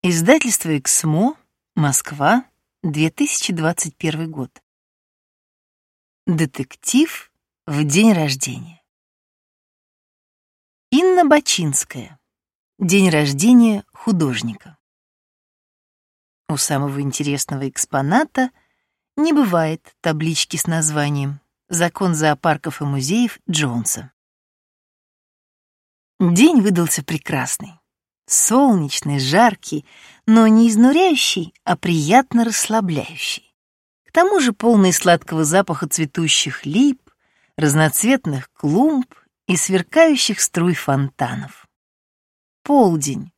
Издательство «Эксмо», Москва, 2021 год. Детектив в день рождения. Инна Бачинская. День рождения художника. У самого интересного экспоната не бывает таблички с названием «Закон зоопарков и музеев Джонса». День выдался прекрасный. Солнечный, жаркий, но не изнуряющий, а приятно расслабляющий. К тому же полный сладкого запаха цветущих лип, разноцветных клумб и сверкающих струй фонтанов. Полдень.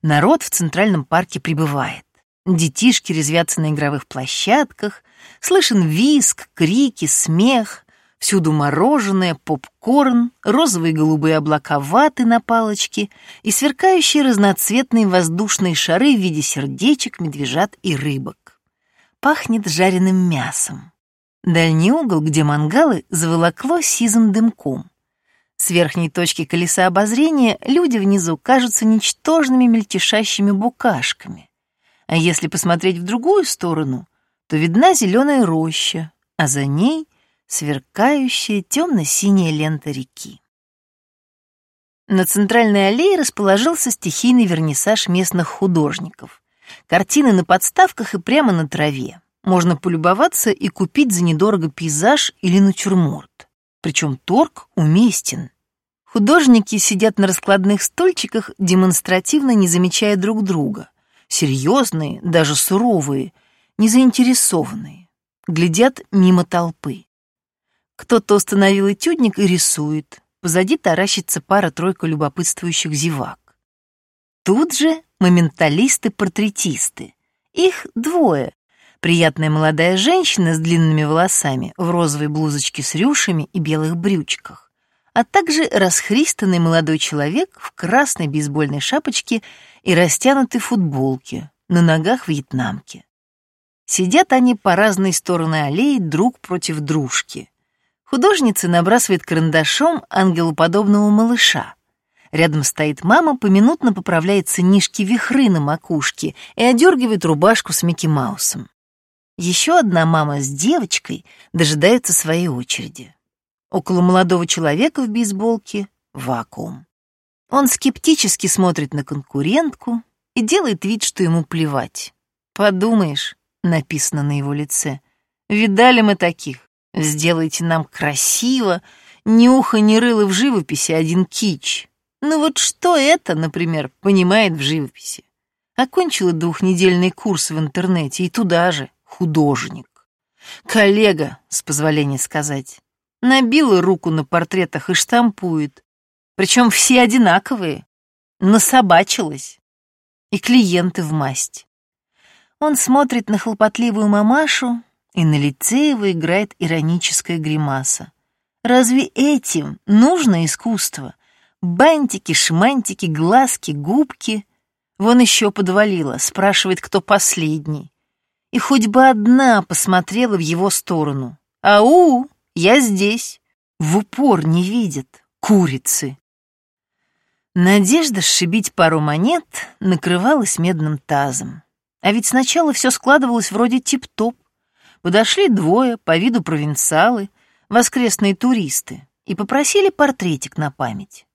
Народ в Центральном парке прибывает. Детишки резвятся на игровых площадках, слышен визг, крики, смех, Всюду мороженое, попкорн, розовые и голубые облака ваты на палочке и сверкающие разноцветные воздушные шары в виде сердечек, медвежат и рыбок. Пахнет жареным мясом. Дальний угол, где мангалы, заволокло сизым дымком. С верхней точки колеса обозрения люди внизу кажутся ничтожными мельтешащими букашками. А если посмотреть в другую сторону, то видна зеленая роща, а за ней сверкающая темно-синяя лента реки. На центральной аллее расположился стихийный вернисаж местных художников. Картины на подставках и прямо на траве. Можно полюбоваться и купить за недорого пейзаж или натюрморт. Причем торг уместен. Художники сидят на раскладных стульчиках, демонстративно не замечая друг друга. Серьезные, даже суровые, незаинтересованные. Глядят мимо толпы. Кто-то установил этюдник и рисует. Позади таращится пара-тройка любопытствующих зевак. Тут же моменталисты-портретисты. Их двое. Приятная молодая женщина с длинными волосами в розовой блузочке с рюшами и белых брючках, а также расхристанный молодой человек в красной бейсбольной шапочке и растянутой футболке, на ногах вьетнамки. Сидят они по разные стороны аллеи друг против дружки. Художница набрасывает карандашом ангелоподобного малыша. Рядом стоит мама, поминутно поправляет сынишки вихры на макушке и одергивает рубашку с Микки Маусом. Еще одна мама с девочкой дожидается своей очереди. Около молодого человека в бейсболке вакуум. Он скептически смотрит на конкурентку и делает вид, что ему плевать. «Подумаешь», — написано на его лице, — «видали мы таких. Сделайте нам красиво, ни уха, ни рыла в живописи, один кич. Ну вот что это, например, понимает в живописи? Окончила двухнедельный курс в интернете и туда же художник. Коллега, с позволения сказать, набила руку на портретах и штампует. Причем все одинаковые. Насобачилась. И клиенты в масть. Он смотрит на хлопотливую мамашу, и на лице его играет ироническая гримаса. Разве этим нужно искусство? Бантики, шмантики, глазки, губки. Вон еще подвалила, спрашивает, кто последний. И хоть бы одна посмотрела в его сторону. «Ау, я здесь!» В упор не видят курицы. Надежда сшибить пару монет накрывалась медным тазом. А ведь сначала все складывалось вроде тип-топ. Подошли двое, по виду провинциалы, воскресные туристы, и попросили портретик на память.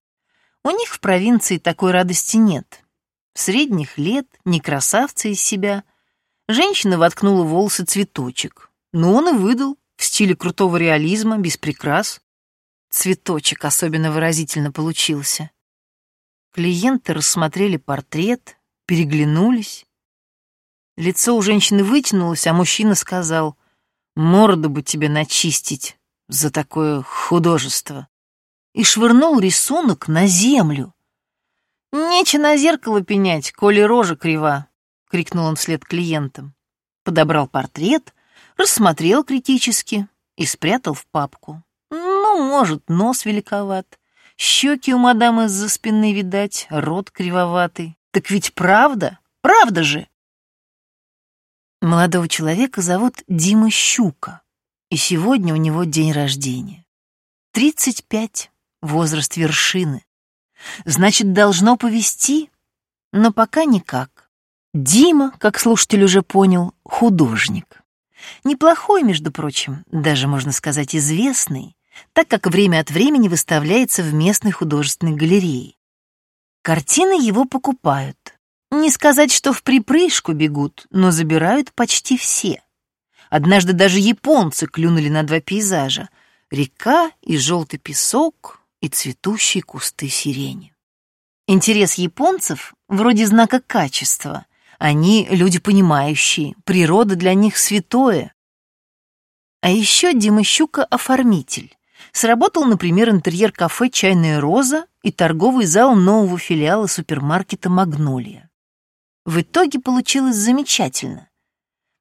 У них в провинции такой радости нет. Средних лет, не красавцы из себя. Женщина воткнула в волосы цветочек. Но он и выдал, в стиле крутого реализма, без прикрас. Цветочек особенно выразительно получился. Клиенты рассмотрели портрет, переглянулись. Лицо у женщины вытянулось, а мужчина сказал, «Морду бы тебе начистить за такое художество!» И швырнул рисунок на землю. «Нече на зеркало пенять, коли рожа крива!» — крикнул он вслед клиентам. Подобрал портрет, рассмотрел критически и спрятал в папку. Ну, может, нос великоват, щеки у мадамы из-за спины видать, рот кривоватый. Так ведь правда, правда же! Молодого человека зовут Дима Щука, и сегодня у него день рождения. 35, возраст вершины. Значит, должно повести, но пока никак. Дима, как слушатель уже понял, художник. Неплохой, между прочим, даже, можно сказать, известный, так как время от времени выставляется в местной художественной галерее. Картины его покупают. Не сказать, что в припрыжку бегут, но забирают почти все. Однажды даже японцы клюнули на два пейзажа — река и желтый песок и цветущие кусты сирени. Интерес японцев вроде знака качества. Они люди понимающие, природа для них святое. А еще Дима Щука — оформитель. Сработал, например, интерьер кафе «Чайная роза» и торговый зал нового филиала супермаркета «Магнолия». В итоге получилось замечательно.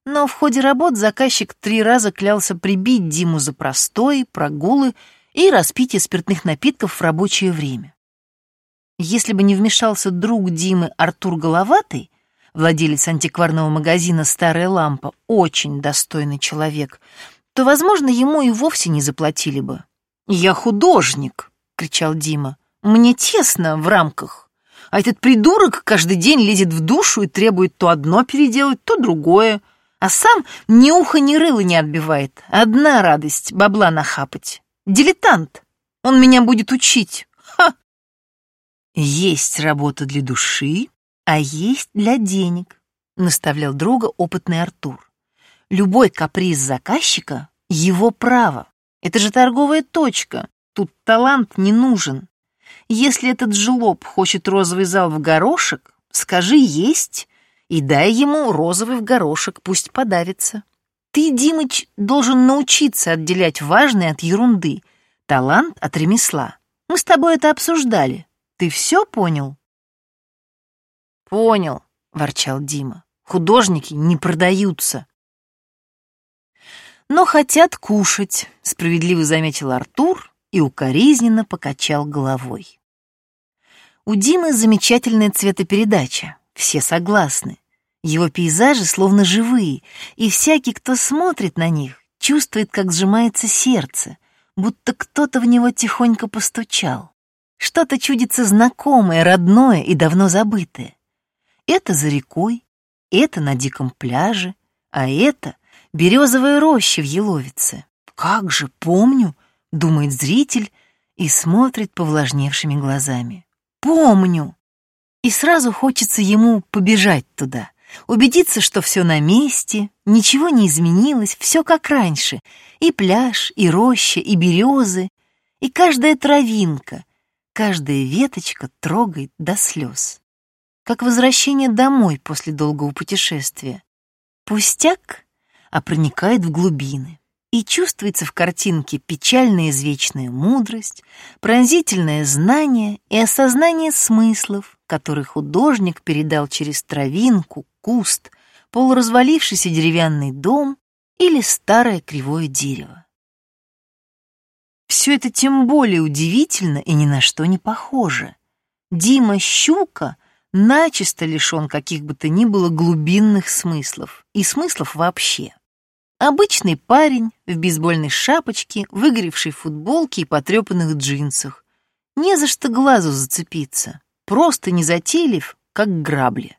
Но в ходе работ заказчик три раза клялся прибить Диму за простой, прогулы и распитие спиртных напитков в рабочее время. Если бы не вмешался друг Димы Артур Головатый, владелец антикварного магазина «Старая лампа», очень достойный человек, то, возможно, ему и вовсе не заплатили бы. «Я художник!» — кричал Дима. «Мне тесно в рамках. А этот придурок каждый день лезет в душу и требует то одно переделать, то другое. А сам ни уха, ни рыла не отбивает. Одна радость — бабла нахапать. Дилетант. Он меня будет учить. Ха! Есть работа для души, а есть для денег, наставлял друга опытный Артур. Любой каприз заказчика — его право. Это же торговая точка. Тут талант не нужен. Если этот жлоб хочет розовый зал в горошек, скажи «есть» и дай ему розовый в горошек, пусть подавится. Ты, Димыч, должен научиться отделять важное от ерунды, талант от ремесла. Мы с тобой это обсуждали. Ты все понял?» «Понял», — ворчал Дима. «Художники не продаются». «Но хотят кушать», — справедливо заметил Артур и укоризненно покачал головой. У Димы замечательная цветопередача, все согласны. Его пейзажи словно живые, и всякий, кто смотрит на них, чувствует, как сжимается сердце, будто кто-то в него тихонько постучал. Что-то чудится знакомое, родное и давно забытое. Это за рекой, это на диком пляже, а это березовая роща в Еловице. Как же, помню, думает зритель и смотрит повлажневшими глазами. Помню! И сразу хочется ему побежать туда, убедиться, что все на месте, ничего не изменилось, все как раньше. И пляж, и роща, и березы, и каждая травинка — Каждая веточка трогает до слез. Как возвращение домой после долгого путешествия. Пустяк, а проникает в глубины. И чувствуется в картинке печальная извечная мудрость, пронзительное знание и осознание смыслов, которые художник передал через травинку, куст, полуразвалившийся деревянный дом или старое кривое дерево. Все это тем более удивительно и ни на что не похоже. Дима Щука начисто лишен каких бы то ни было глубинных смыслов, и смыслов вообще. Обычный парень в бейсбольной шапочке, выгоревшей футболке и потрепанных джинсах. Не за что глазу зацепиться, просто не затейлив, как грабли.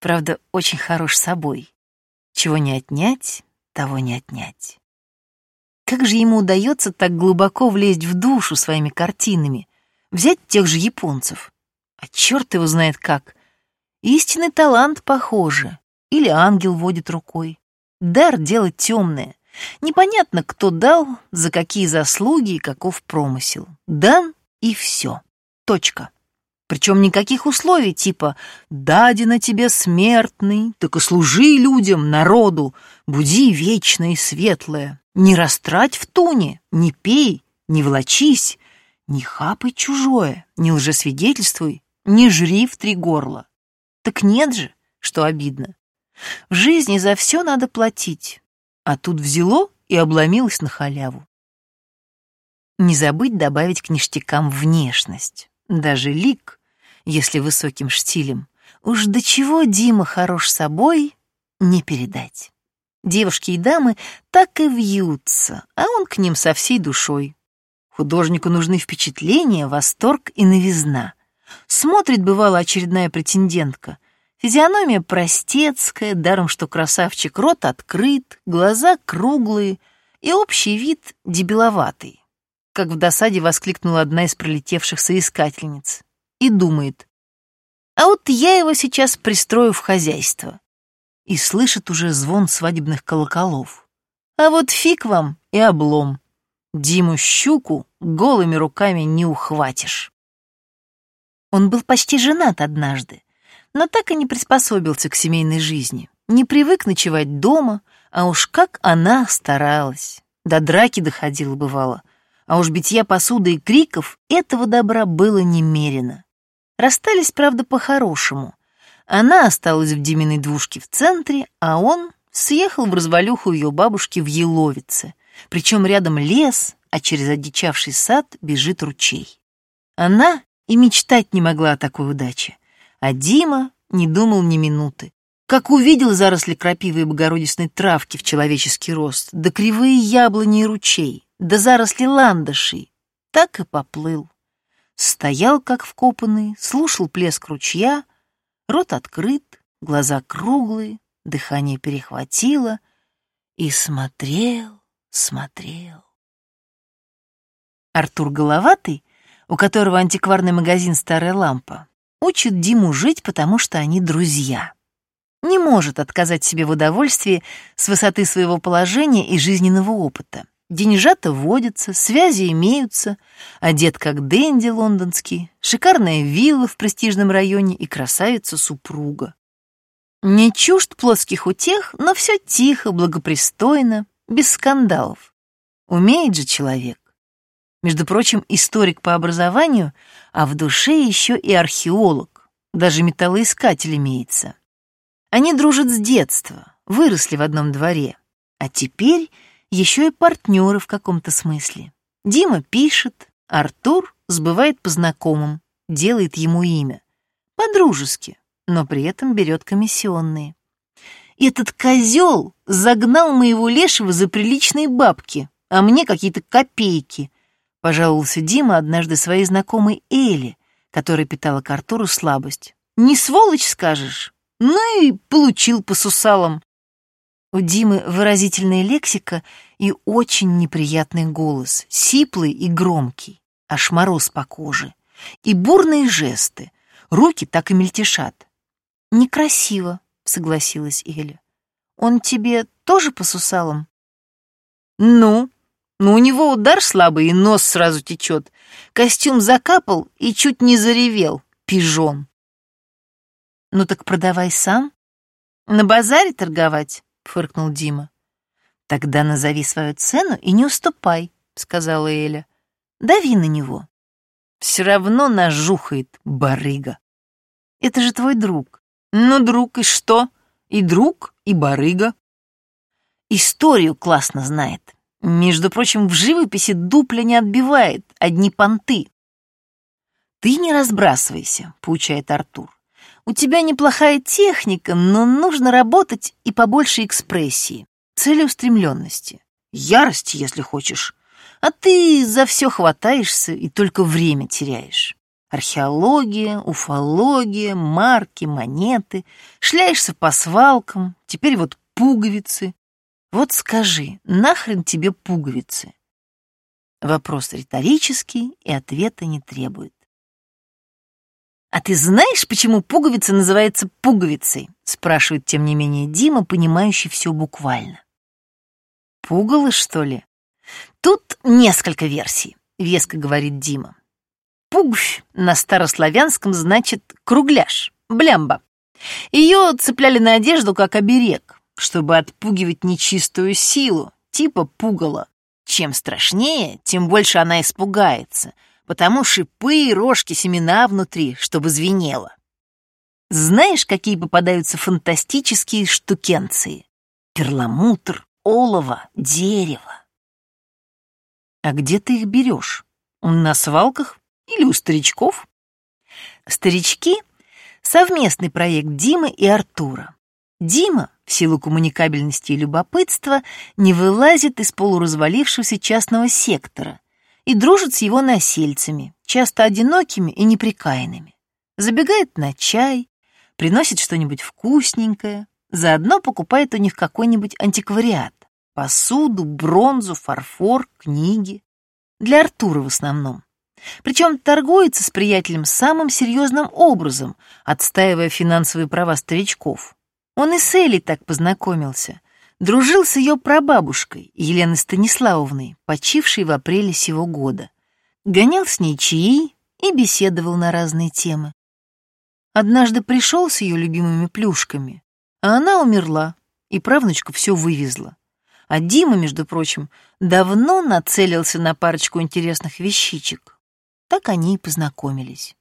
Правда, очень хорош собой. Чего не отнять, того не отнять. Как же ему удается так глубоко влезть в душу своими картинами, взять тех же японцев? А черт его знает как. Истинный талант, похоже. Или ангел водит рукой. Дар делать темное. Непонятно, кто дал, за какие заслуги и каков промысел. Дан и все. Точка. Причем никаких условий типа «дадено тебе смертный, так и служи людям, народу, буди вечное и светлое». Не растрать в туне, не пей, не влочись, не хапай чужое, не лжесвидетельствуй, не жри в три горла. Так нет же, что обидно. В жизни за все надо платить, а тут взяло и обломилось на халяву. Не забыть добавить к ништякам внешность, даже лик, если высоким штилем. Уж до чего Дима хорош собой, не передать. Девушки и дамы так и вьются, а он к ним со всей душой. Художнику нужны впечатления, восторг и новизна. Смотрит, бывало, очередная претендентка. Физиономия простецкая, даром что красавчик, рот открыт, глаза круглые и общий вид дебиловатый, как в досаде воскликнула одна из пролетевших соискательниц. И думает, а вот я его сейчас пристрою в хозяйство. И слышит уже звон свадебных колоколов. А вот фиг вам и облом. Диму Щуку голыми руками не ухватишь. Он был почти женат однажды, но так и не приспособился к семейной жизни. Не привык ночевать дома, а уж как она старалась. До драки доходило бывало, а уж битья посуды и криков этого добра было немерено. Расстались, правда, по-хорошему. Она осталась в Диминой двушке в центре, а он съехал в развалюху ее бабушки в Еловице. Причем рядом лес, а через одичавший сад бежит ручей. Она и мечтать не могла о такой удаче. А Дима не думал ни минуты. Как увидел заросли крапивы и богородичной травки в человеческий рост, да кривые яблони и ручей, да заросли ландышей, так и поплыл. Стоял, как вкопанный, слушал плеск ручья, рот открыт, глаза круглые, дыхание перехватило и смотрел, смотрел. Артур Головатый, у которого антикварный магазин «Старая лампа», учит Диму жить, потому что они друзья. Не может отказать себе в удовольствии с высоты своего положения и жизненного опыта. Деньжата водятся, связи имеются, одет как Дэнди лондонский, шикарная вилла в престижном районе и красавица-супруга. Не чужд плоских утех, но все тихо, благопристойно, без скандалов. Умеет же человек. Между прочим, историк по образованию, а в душе еще и археолог. Даже металлоискатель имеется. Они дружат с детства, выросли в одном дворе. А теперь еще и партнеры в каком-то смысле. Дима пишет, Артур сбывает по знакомым, делает ему имя. По-дружески, но при этом берет комиссионные. Этот козел загнал моего лешего за приличные бабки, а мне какие-то копейки, пожаловался Дима однажды своей знакомой Эле, которая питала к Артуру слабость. Не сволочь, скажешь? Ну и получил по сусалам. У Димы выразительная лексика и очень неприятный голос, сиплый и громкий, аж мороз по коже. И бурные жесты, руки так и мельтешат. «Некрасиво», — согласилась Эля. «Он тебе тоже по сусалам?» «Ну, ну у него удар слабый и нос сразу течет. Костюм закапал и чуть не заревел, пижон». «Ну так продавай сам. На базаре торговать?» — фыркнул Дима. «Тогда назови свою цену и не уступай», — сказала Эля. «Дави на него». «Все равно нажухает, барыга». «Это же твой друг. Ну, друг, и что? И друг, и барыга. Историю классно знает. Между прочим, в живописи дупля не отбивает, одни понты. «Ты не разбрасывайся», — поучает Артур. «У тебя неплохая техника, но нужно работать и побольше экспрессии, целеустремленности, ярости, если хочешь. А ты за все хватаешься и только время теряешь. Археология, уфология, марки, монеты. Шляешься по свалкам, теперь вот пуговицы. Вот скажи, нахрен тебе пуговицы? Вопрос риторический и ответа не требует. «А ты знаешь, почему пуговица называется пуговицей?» спрашивает, тем не менее, Дима, понимающий все буквально. «Пугало, что ли?» «Тут несколько версий», — веско говорит Дима. Пугвь на старославянском значит кругляш, блямба. Ее цепляли на одежду как оберег, чтобы отпугивать нечистую силу, типа пугала. Чем страшнее, тем больше она испугается, потому шипы и рожки семена внутри, чтобы звенело. Знаешь, какие попадаются фантастические штукенции? Перламутр, олово, дерево. А где ты их берешь? На свалках? Или у старичков? Старички — совместный проект Димы и Артура. Дима, в силу коммуникабельности и любопытства, не вылазит из полуразвалившегося частного сектора и дружит с его насельцами, часто одинокими и неприкаянными. Забегает на чай, приносит что-нибудь вкусненькое, заодно покупает у них какой-нибудь антиквариат. Посуду, бронзу, фарфор, книги. Для Артура в основном. Причем торгуется с приятелем самым серьезным образом, отстаивая финансовые права старичков. Он и с Элей так познакомился. Дружил с ее прабабушкой, Еленой Станиславовной, почившей в апреле сего года. Гонял с ней чаи и беседовал на разные темы. Однажды пришел с ее любимыми плюшками, а она умерла, и правнучка все вывезла. А Дима, между прочим, давно нацелился на парочку интересных вещичек. Так они и познакомились.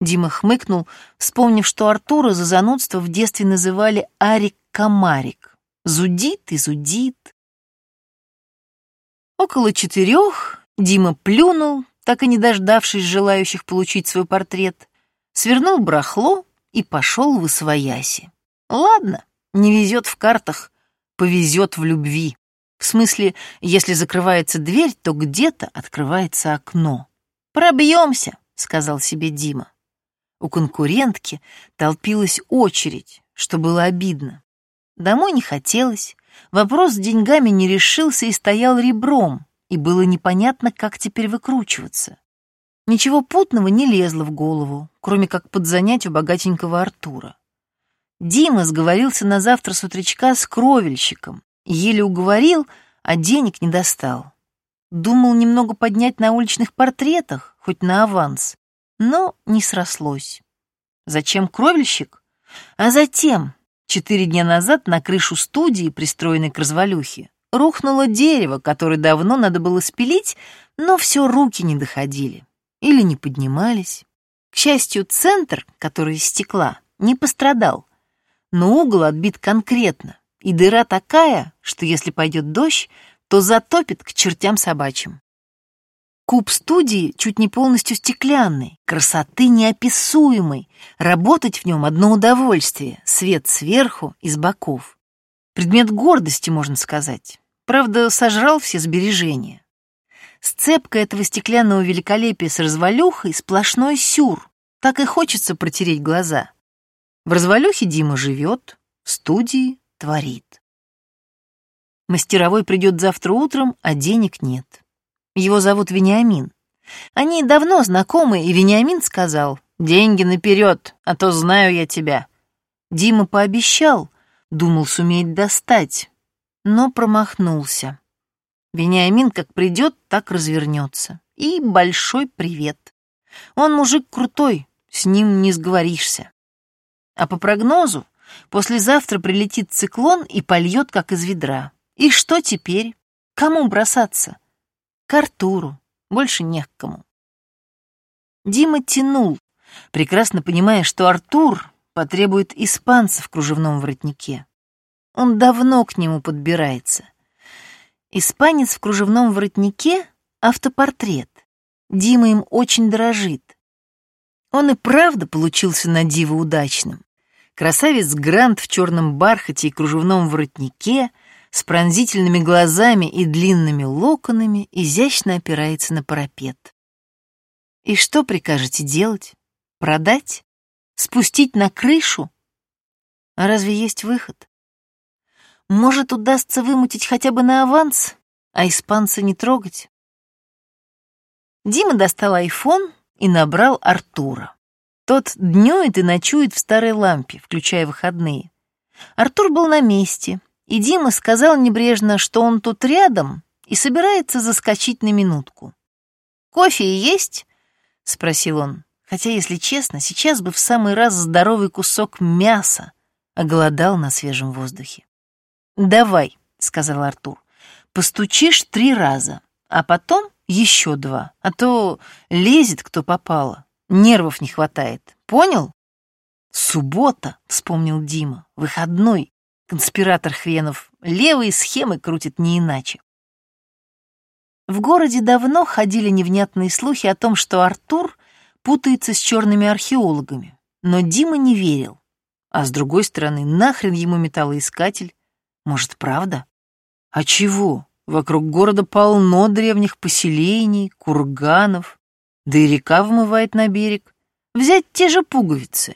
Дима хмыкнул, вспомнив, что Артура за занудство в детстве называли Арик-Комарик. Зудит и зудит. Около четырех Дима плюнул, так и не дождавшись желающих получить свой портрет, свернул брахло и пошел в освояси. Ладно, не везет в картах, повезет в любви. В смысле, если закрывается дверь, то где-то открывается окно. «Пробьемся», — сказал себе Дима. У конкурентки толпилась очередь, что было обидно. Домой не хотелось, вопрос с деньгами не решился и стоял ребром, и было непонятно, как теперь выкручиваться. Ничего путного не лезло в голову, кроме как подзанять у богатенького Артура. Дима сговорился на завтра с утречка с кровельщиком, еле уговорил, а денег не достал. Думал немного поднять на уличных портретах, хоть на аванс, но не срослось. Зачем кровельщик? А затем, четыре дня назад на крышу студии, пристроенной к развалюхе, рухнуло дерево, которое давно надо было спилить, но все руки не доходили или не поднимались. К счастью, центр, который из стекла, не пострадал, но угол отбит конкретно, и дыра такая, что если пойдет дождь, то затопит к чертям собачьим. Куб студии чуть не полностью стеклянный, красоты неописуемой, работать в нем одно удовольствие, свет сверху и с боков. Предмет гордости, можно сказать. Правда, сожрал все сбережения. Сцепка этого стеклянного великолепия с развалюхой — сплошной сюр. Так и хочется протереть глаза. В развалюхе Дима живет, в студии творит. Мастеровой придет завтра утром, а денег нет. Его зовут Вениамин. Они давно знакомы, и Вениамин сказал, «Деньги наперед, а то знаю я тебя». Дима пообещал, думал, сумеет достать, но промахнулся. Вениамин как придет, так развернется. И большой привет. Он мужик крутой, с ним не сговоришься. А по прогнозу, послезавтра прилетит циклон и польет, как из ведра. И что теперь? Кому бросаться? К Артуру. Больше не к кому. Дима тянул, прекрасно понимая, что Артур потребует испанца в кружевном воротнике. Он давно к нему подбирается. Испанец в кружевном воротнике — автопортрет. Дима им очень дорожит. Он и правда получился на диво удачным. Красавец Грант в черном бархате и кружевном воротнике — с пронзительными глазами и длинными локонами изящно опирается на парапет. И что прикажете делать? Продать? Спустить на крышу? А разве есть выход? Может, удастся вымутить хотя бы на аванс, а испанца не трогать? Дима достал айфон и набрал Артура. Тот днюет и ночует в старой лампе, включая выходные. Артур был на месте, и Дима сказал небрежно, что он тут рядом и собирается заскочить на минутку. «Кофе есть?» — спросил он. Хотя, если честно, сейчас бы в самый раз здоровый кусок мяса оголодал на свежем воздухе. «Давай», — сказал Артур, — «постучишь три раза, а потом еще два, а то лезет кто попало, нервов не хватает. Понял?» «Суббота», — вспомнил Дима, — «выходной. Конспиратор хренов левые схемы крутит не иначе. В городе давно ходили невнятные слухи о том, что Артур путается с черными археологами, но Дима не верил. А с другой стороны, нахрен ему металлоискатель? Может, правда? А чего? Вокруг города полно древних поселений, курганов, да и река вымывает на берег. Взять те же пуговицы.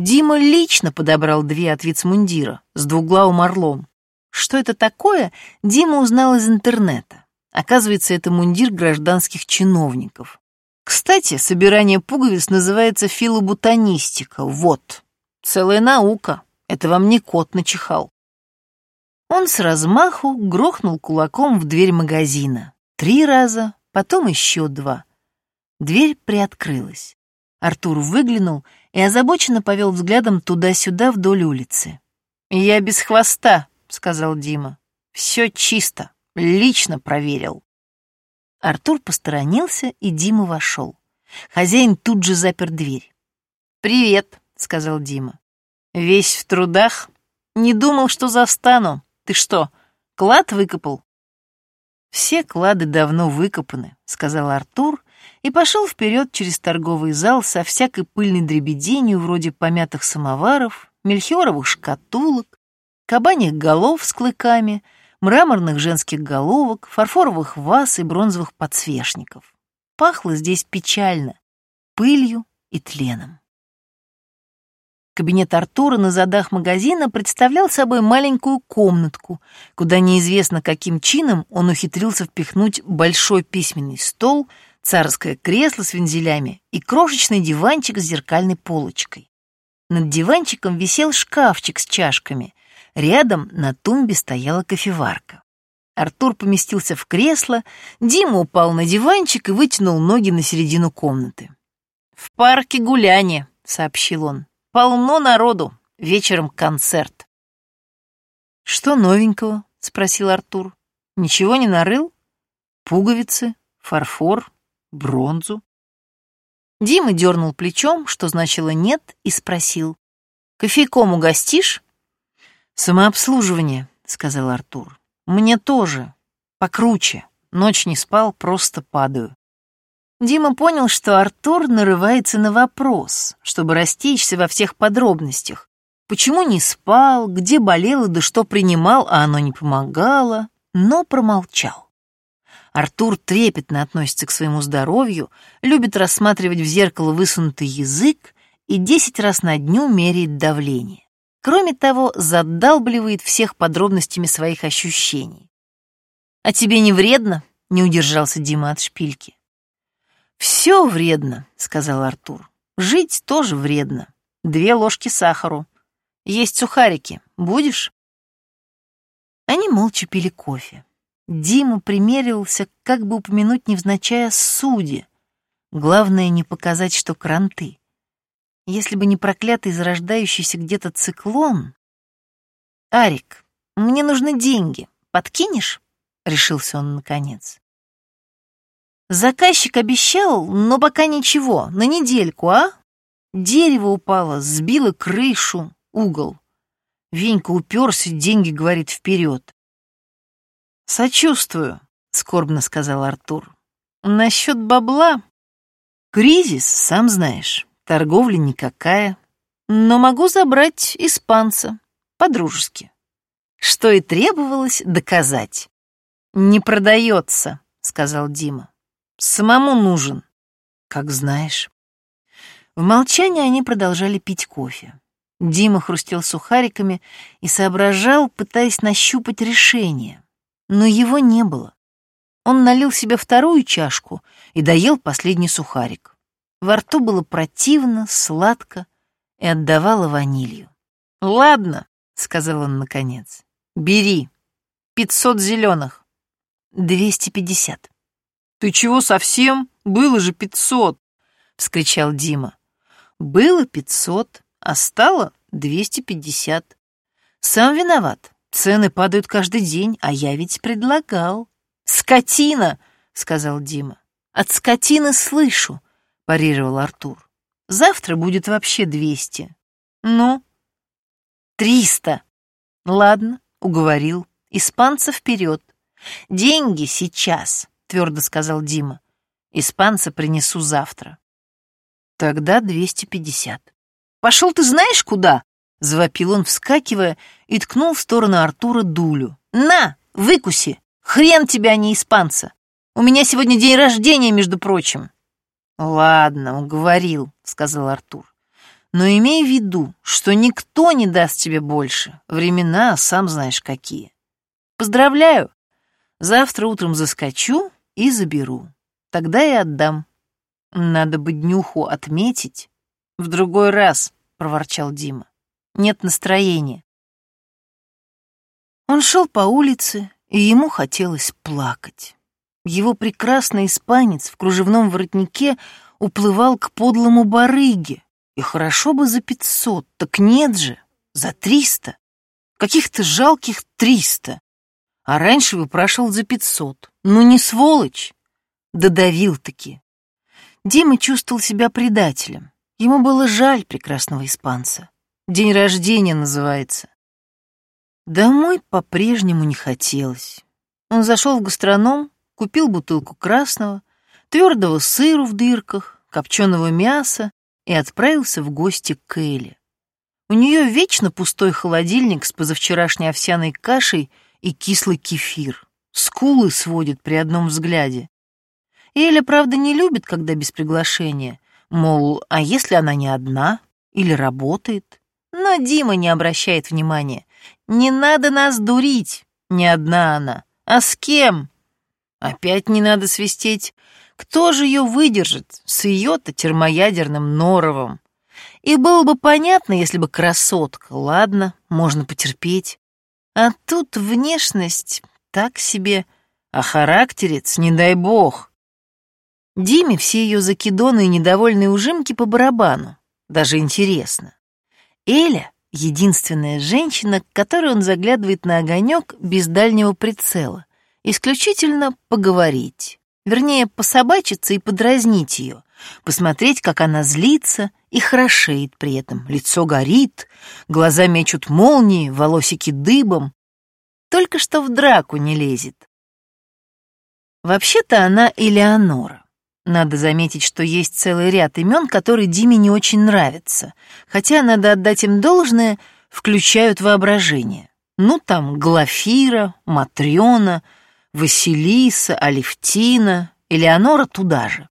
Дима лично подобрал две от вицмундира с двуглавым орлом. Что это такое, Дима узнал из интернета. Оказывается, это мундир гражданских чиновников. Кстати, собирание пуговиц называется филоботанистика. Вот. Целая наука. Это вам не кот начихал. Он с размаху грохнул кулаком в дверь магазина. Три раза, потом еще два. Дверь приоткрылась. Артур выглянул и озабоченно повел взглядом туда-сюда вдоль улицы. «Я без хвоста», — сказал Дима. «Все чисто, лично проверил». Артур посторонился, и Дима вошел. Хозяин тут же запер дверь. «Привет», — сказал Дима. «Весь в трудах? Не думал, что застану. Ты что, клад выкопал?» «Все клады давно выкопаны», — сказал Артур и пошел вперед через торговый зал со всякой пыльной дребеденью вроде помятых самоваров, мельхиоровых шкатулок, кабаньих голов с клыками, мраморных женских головок, фарфоровых ваз и бронзовых подсвечников. Пахло здесь печально, пылью и тленом. Кабинет Артура на задах магазина представлял собой маленькую комнатку, куда неизвестно каким чином он ухитрился впихнуть большой письменный стол, царское кресло с вензелями и крошечный диванчик с зеркальной полочкой. Над диванчиком висел шкафчик с чашками, рядом на тумбе стояла кофеварка. Артур поместился в кресло, Дима упал на диванчик и вытянул ноги на середину комнаты. «В парке гуляние», — сообщил он. Полно народу. Вечером концерт. Что новенького? спросил Артур. Ничего не нарыл? Пуговицы, фарфор, бронзу. Дима дернул плечом, что значило нет, и спросил. «Кофейком угостишь?» «Самообслуживание», — сказал Артур. «Мне тоже. Покруче. Ночь не спал, просто падаю». Дима понял, что Артур нарывается на вопрос, чтобы растечься во всех подробностях. Почему не спал, где болел и да что принимал, а оно не помогало, но промолчал. Артур трепетно относится к своему здоровью, любит рассматривать в зеркало высунутый язык и десять раз на дню меряет давление. Кроме того, задалбливает всех подробностями своих ощущений. «А тебе не вредно?» — не удержался Дима от шпильки. «Все вредно», — сказал Артур. «Жить тоже вредно. Две ложки сахару. Есть сухарики. Будешь?» Они молча пили кофе. Дима примерился, как бы упомянуть невзначай суде. Главное не показать, что кранты. Если бы не проклятый зарождающийся где-то циклон... «Арик, мне нужны деньги. Подкинешь?» — решился он наконец. Заказчик обещал, но пока ничего, на недельку, а? Дерево упало, сбило крышу, угол. Венька уперся, деньги, говорит, вперед. «Сочувствую», — скорбно сказал Артур. «Насчет бабла? Кризис, сам знаешь, торговля никакая. Но могу забрать испанца, по-дружески. Что и требовалось доказать. «Не продается», — сказал Дима. Самому нужен. Как знаешь. В молчании они продолжали пить кофе. Дима хрустел сухариками и соображал, пытаясь нащупать решение. Но его не было. Он налил себе вторую чашку и доел последний сухарик. Во рту было противно, сладко и отдавало ванилью. «Ладно», — сказал он наконец, — «бери. Пятьсот зеленых. Двести пятьдесят». «Ты чего совсем? Было же пятьсот!» — вскричал Дима. «Было пятьсот, а стало двести пятьдесят. Сам виноват. Цены падают каждый день, а я ведь предлагал». «Скотина!» — сказал Дима. «От скотины слышу», — парировал Артур. «Завтра будет вообще двести». «Ну?» «Триста». «Ладно, уговорил. Испанца вперед. Деньги сейчас твердо сказал Дима. Испанца принесу завтра. Тогда двести пятьдесят. Пошел ты знаешь куда? Завопил он, вскакивая, и ткнул в сторону Артура дулю. На, выкуси! Хрен тебя, а не испанца! У меня сегодня день рождения, между прочим. Ладно, уговорил, сказал Артур. Но имей в виду, что никто не даст тебе больше. Времена, сам знаешь, какие. Поздравляю. Завтра утром заскочу и заберу. Тогда и отдам. Надо бы днюху отметить. В другой раз, проворчал Дима. Нет настроения. Он шел по улице, и ему хотелось плакать. Его прекрасный испанец в кружевном воротнике уплывал к подлому барыге, и хорошо бы за пятьсот, так нет же, за триста. Каких-то жалких триста. А раньше выпрашивал за пятьсот. Ну не сволочь. Додавил-таки. Дима чувствовал себя предателем. Ему было жаль прекрасного испанца. День рождения называется. Домой по-прежнему не хотелось. Он зашел в гастроном, купил бутылку красного, твердого сыру в дырках, копченого мяса и отправился в гости к Элле. У нее вечно пустой холодильник с позавчерашней овсяной кашей и кислый кефир. Скулы сводит при одном взгляде. Эля, правда, не любит, когда без приглашения. Мол, а если она не одна или работает? Но Дима не обращает внимания. Не надо нас дурить. Не одна она. А с кем? Опять не надо свистеть. Кто же ее выдержит с ее-то термоядерным норовом? И было бы понятно, если бы красотка, ладно, можно потерпеть. А тут внешность так себе, а характерец, не дай бог. Диме все ее закидоны и недовольные ужимки по барабану. Даже интересно. Эля — единственная женщина, к которой он заглядывает на огонек без дальнего прицела. Исключительно поговорить. Вернее, пособачиться и подразнить ее. Посмотреть, как она злится и хорошеет при этом. Лицо горит, глаза мечут молнии, волосики дыбом. Только что в драку не лезет. Вообще-то она Элеонора. Надо заметить, что есть целый ряд имен, которые Диме не очень нравятся, хотя, надо отдать им должное, включают воображение. Ну, там Глафира, Матрёна, Василиса, Алевтина, Элеонора туда же.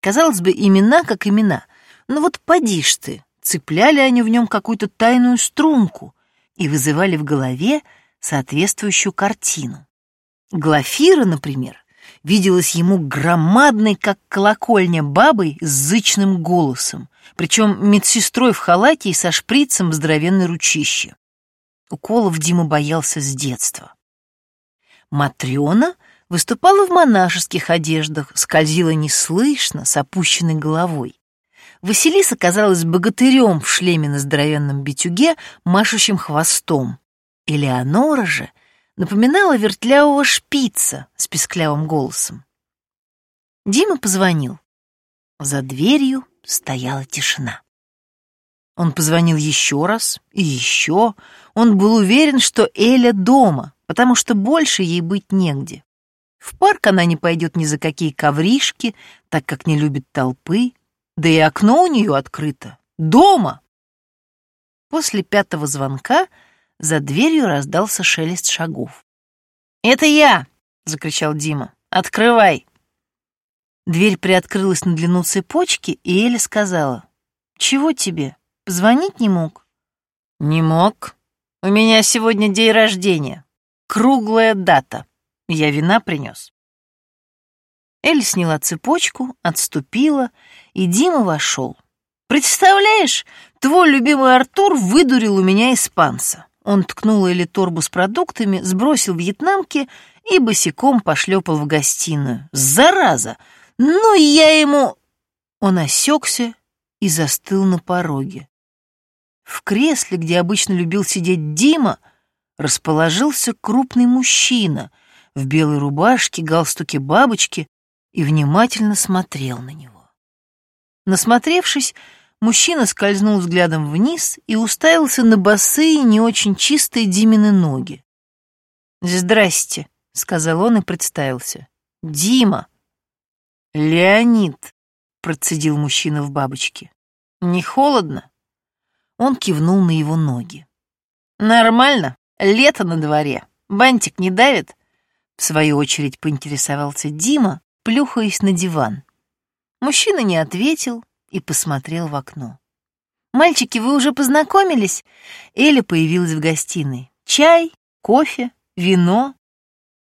Казалось бы, имена как имена, но вот поди ж ты, цепляли они в нем какую-то тайную струнку и вызывали в голове соответствующую картину. Глафира, например, виделась ему громадной, как колокольня, бабой с зычным голосом, причем медсестрой в халате и со шприцем в здоровенной ручище. Уколов Дима боялся с детства. Матрёна выступала в монашеских одеждах, скользила неслышно, с опущенной головой. Василиса казалась богатырем в шлеме на здоровенном битюге, машущим хвостом. Элеонора же — напоминала вертлявого шпица с песклявым голосом. Дима позвонил. За дверью стояла тишина. Он позвонил еще раз и еще. Он был уверен, что Эля дома, потому что больше ей быть негде. В парк она не пойдет ни за какие ковришки, так как не любит толпы, да и окно у нее открыто. Дома! После пятого звонка за дверью раздался шелест шагов. «Это я!» — закричал Дима. «Открывай!» Дверь приоткрылась на длину цепочки, и Эля сказала. «Чего тебе? Позвонить не мог?» «Не мог. У меня сегодня день рождения. Круглая дата. Я вина принес». Эля сняла цепочку, отступила, и Дима вошел. «Представляешь, твой любимый Артур выдурил у меня испанца. Он ткнул Элли торбу с продуктами, сбросил вьетнамки и босиком пошлепал в гостиную. «Зараза! Ну, я ему...» Он осекся и застыл на пороге. В кресле, где обычно любил сидеть Дима, расположился крупный мужчина в белой рубашке, галстуке бабочки и внимательно смотрел на него. Насмотревшись, Мужчина скользнул взглядом вниз и уставился на босые, не очень чистые Димины ноги. «Здрасте», — сказал он и представился. «Дима». «Леонид», — процедил мужчина в бабочке. «Не холодно?» Он кивнул на его ноги. «Нормально. Лето на дворе. Бантик не давит?» В свою очередь поинтересовался Дима, плюхаясь на диван. Мужчина не ответил, и посмотрел в окно. Мальчики, вы уже познакомились?» Эля появилась в гостиной. «Чай, кофе, вино?»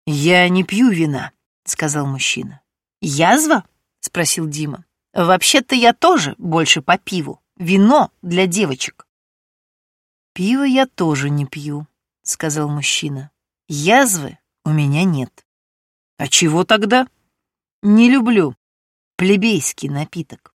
«Я не пью вина», — сказал мужчина. «Язва?» — спросил Дима. «Вообще-то я тоже больше по пиву. Вино для девочек». «Пиво я тоже не пью», — сказал мужчина. «Язвы у меня нет». «А чего тогда?» «Не люблю плебейский напиток».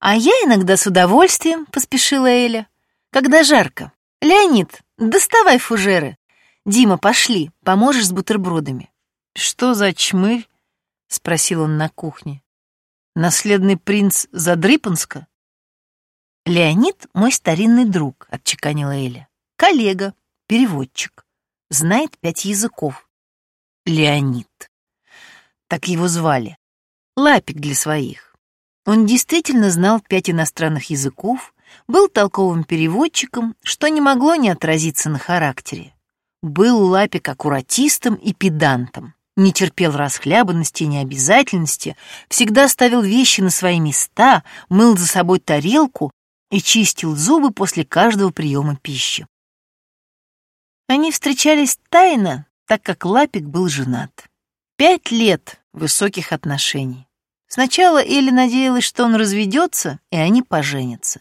«А я иногда с удовольствием», — поспешила Эля, — «когда жарко. Леонид, доставай фужеры. Дима, пошли, поможешь с бутербродами». «Что за чмырь?» — спросил он на кухне. «Наследный принц Задрыпанска?» «Леонид — мой старинный друг», — отчеканила Эля. «Коллега, переводчик. Знает пять языков. Леонид. Так его звали. Лапик для своих. Он действительно знал пять иностранных языков, был толковым переводчиком, что не могло не отразиться на характере. Был Лапик аккуратистом и педантом, не терпел расхлябанности и необязательности, всегда ставил вещи на свои места, мыл за собой тарелку, и чистил зубы после каждого приема пищи. Они встречались тайно, так как Лапик был женат. Пять лет высоких отношений. Сначала Элли надеялась, что он разведется, и они поженятся.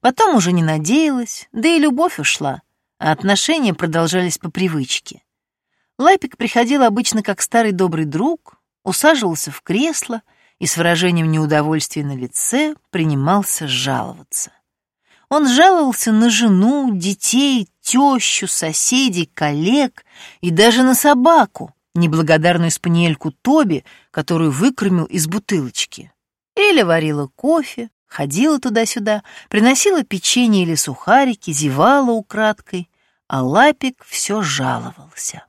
Потом уже не надеялась, да и любовь ушла, а отношения продолжались по привычке. Лапик приходил обычно как старый добрый друг, усаживался в кресло и с выражением неудовольствия на лице принимался жаловаться. Он жаловался на жену, детей, тещу, соседей, коллег и даже на собаку, неблагодарную спаниельку Тоби, которую выкормил из бутылочки. Эля варила кофе, ходила туда-сюда, приносила печенье или сухарики, зевала украдкой, а Лапик все жаловался.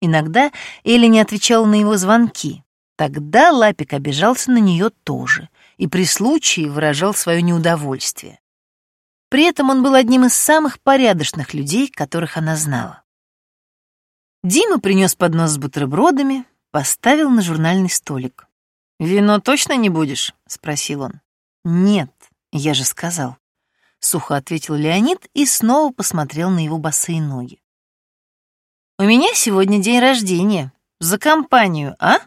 Иногда Эля не отвечала на его звонки. Тогда Лапик обижался на нее тоже и при случае выражал свое неудовольствие. При этом он был одним из самых порядочных людей, которых она знала. Дима принес поднос с бутербродами, поставил на журнальный столик. «Вино точно не будешь?» — спросил он. «Нет, я же сказал», — сухо ответил Леонид и снова посмотрел на его босые ноги. «У меня сегодня день рождения. За компанию, а?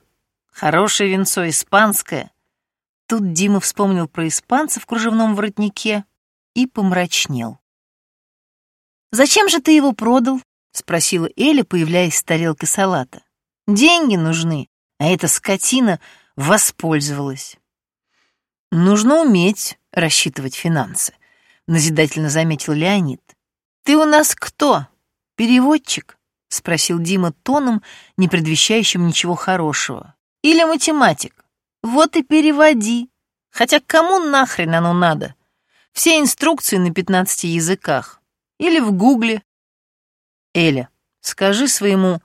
Хорошее винцо испанское». Тут Дима вспомнил про испанца в кружевном воротнике, и помрачнел. «Зачем же ты его продал?» — спросила Эля, появляясь с тарелкой салата. «Деньги нужны, а эта скотина воспользовалась». «Нужно уметь рассчитывать финансы», — назидательно заметил Леонид. «Ты у нас кто? Переводчик?» — спросил Дима тоном, не предвещающим ничего хорошего. «Или математик? Вот и переводи. Хотя кому нахрен оно надо? Все инструкции на 15 языках. Или в гугле. Эля, скажи своему...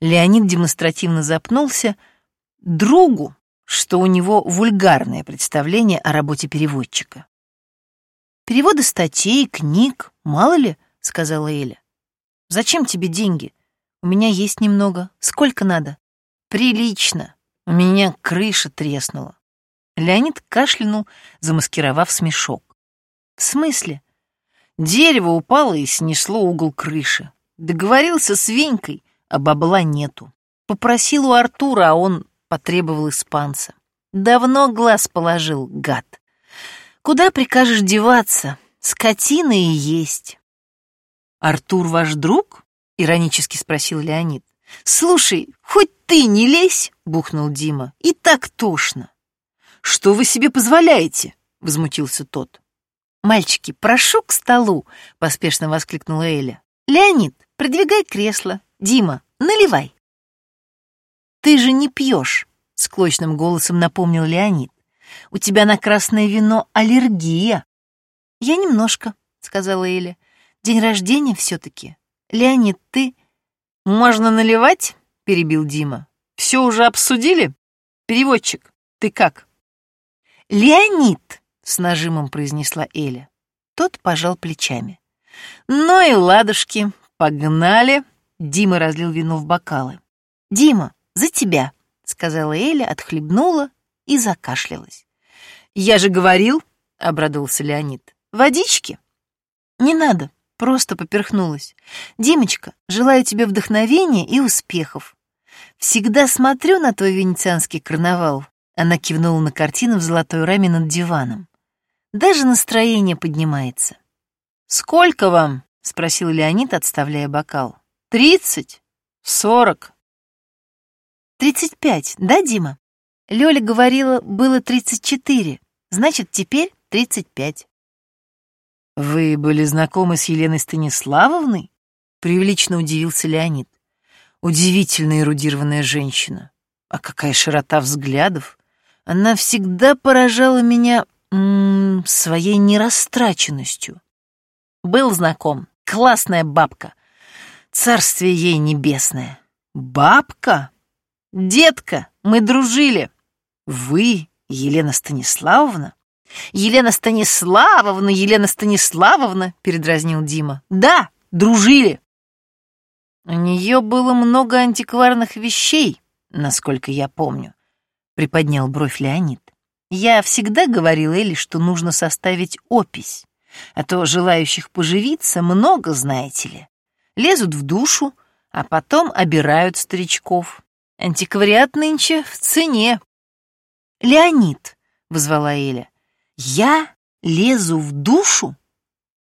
Леонид демонстративно запнулся. Другу, что у него вульгарное представление о работе переводчика. «Переводы статей, книг, мало ли», — сказала Эля. «Зачем тебе деньги? У меня есть немного. Сколько надо?» «Прилично. У меня крыша треснула». Леонид кашлянул, замаскировав смешок. «В смысле?» Дерево упало и снесло угол крыши. Договорился с Венькой, а бабла нету. Попросил у Артура, а он потребовал испанца. Давно глаз положил, гад. Куда прикажешь деваться? Скотина и есть. «Артур ваш друг?» — иронически спросил Леонид. «Слушай, хоть ты не лезь!» — бухнул Дима. «И так тошно!» «Что вы себе позволяете?» — возмутился тот. «Мальчики, прошу к столу!» — поспешно воскликнула Эля. «Леонид, продвигай кресло. Дима, наливай!» «Ты же не пьешь!» — склочным голосом напомнил Леонид. «У тебя на красное вино аллергия!» «Я немножко», — сказала Эля. «День рождения все-таки. Леонид, ты...» «Можно наливать?» — перебил Дима. «Все уже обсудили? Переводчик, ты как?» «Леонид!» с нажимом произнесла Эля. Тот пожал плечами. Ну и ладушки, погнали. Дима разлил вино в бокалы. Дима, за тебя, сказала Эля, отхлебнула и закашлялась. Я же говорил, — обрадовался Леонид. «Водички?» «Не надо, просто поперхнулась. Димочка, желаю тебе вдохновения и успехов. Всегда смотрю на твой венецианский карнавал». Она кивнула на картину в золотой раме над диваном. Даже настроение поднимается. «Сколько вам?» — спросил Леонид, отставляя бокал. «Тридцать? Сорок?» «Тридцать пять, да, Дима?» Лёля говорила, было тридцать четыре. Значит, теперь тридцать пять. «Вы были знакомы с Еленой Станиславовной?» — привлечно удивился Леонид. «Удивительно эрудированная женщина. А какая широта взглядов! Она всегда поражала меня м -м, своей нерастраченностью. Был знаком. Классная бабка. Царствие ей небесное. Бабка? Детка, мы дружили. Вы, Елена Станиславовна? Елена Станиславовна, Елена Станиславовна, передразнил Дима. Да, дружили. У нее было много антикварных вещей, насколько я помню, приподнял бровь Леонид. Я всегда говорил Элли, что нужно составить опись, а то желающих поживиться много, знаете ли. Лезут в душу, а потом обирают старичков. Антиквариат нынче в цене. «Леонид», — вызвала Эля, — «я лезу в душу?»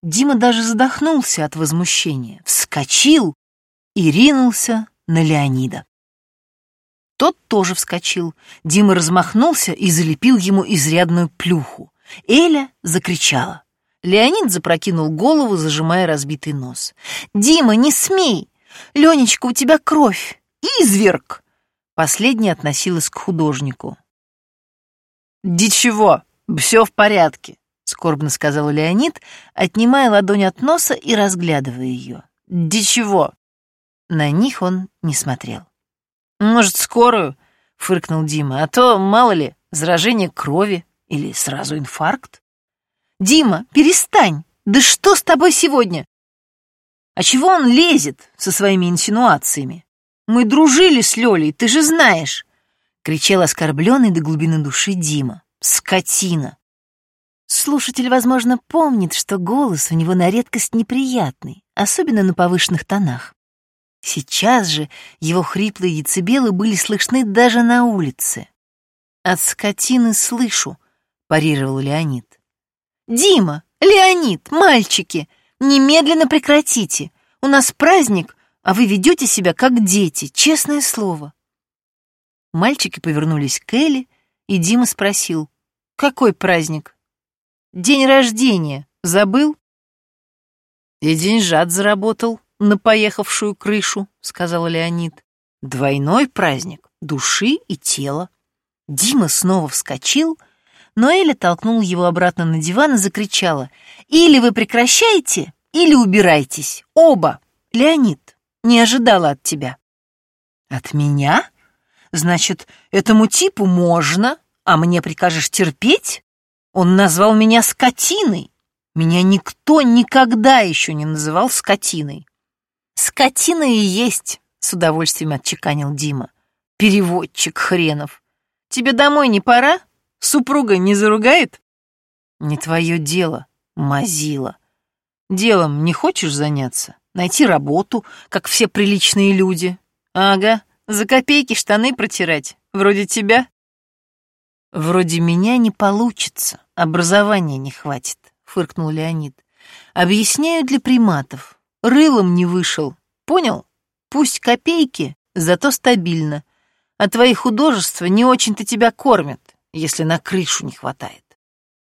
Дима даже задохнулся от возмущения, вскочил и ринулся на Леонида. Тот тоже вскочил. Дима размахнулся и залепил ему изрядную плюху. Эля закричала. Леонид запрокинул голову, зажимая разбитый нос. «Дима, не смей! Ленечка, у тебя кровь! Изверг!» Последняя относилась к художнику. «Дичего, все в порядке», — скорбно сказал Леонид, отнимая ладонь от носа и разглядывая ее. «Дичего». На них он не смотрел. «Может, скорую?» — фыркнул Дима. «А то, мало ли, заражение крови или сразу инфаркт». «Дима, перестань! Да что с тобой сегодня?» «А чего он лезет со своими инсинуациями? Мы дружили с Лёлей, ты же знаешь!» — кричал оскорбленный до глубины души Дима. «Скотина!» Слушатель, возможно, помнит, что голос у него на редкость неприятный, особенно на повышенных тонах. Сейчас же его хриплые децибелы были слышны даже на улице. «От скотины слышу», — парировал Леонид. «Дима, Леонид, мальчики, немедленно прекратите. У нас праздник, а вы ведете себя как дети, честное слово». Мальчики повернулись к Элли, и Дима спросил, «Какой праздник?» «День рождения. Забыл?» «И деньжат заработал», на поехавшую крышу», — сказал Леонид. «Двойной праздник души и тела». Дима снова вскочил, но Эля толкнула его обратно на диван и закричала. «Или вы прекращаете, или убирайтесь. Оба. Леонид, не ожидала от тебя». «От меня? Значит, этому типу можно, а мне прикажешь терпеть? Он назвал меня скотиной. Меня никто никогда еще не называл скотиной. «Скотина и есть», — с удовольствием отчеканил Дима. «Переводчик хренов. Тебе домой не пора? Супруга не заругает?» «Не твое дело, мазила. Делом не хочешь заняться? Найти работу, как все приличные люди?» «Ага, за копейки штаны протирать, вроде тебя». «Вроде меня не получится, образования не хватит», — фыркнул Леонид. «Объясняю для приматов рылом не вышел. Понял? Пусть копейки, зато стабильно. А твои художества не очень-то тебя кормят, если на крышу не хватает.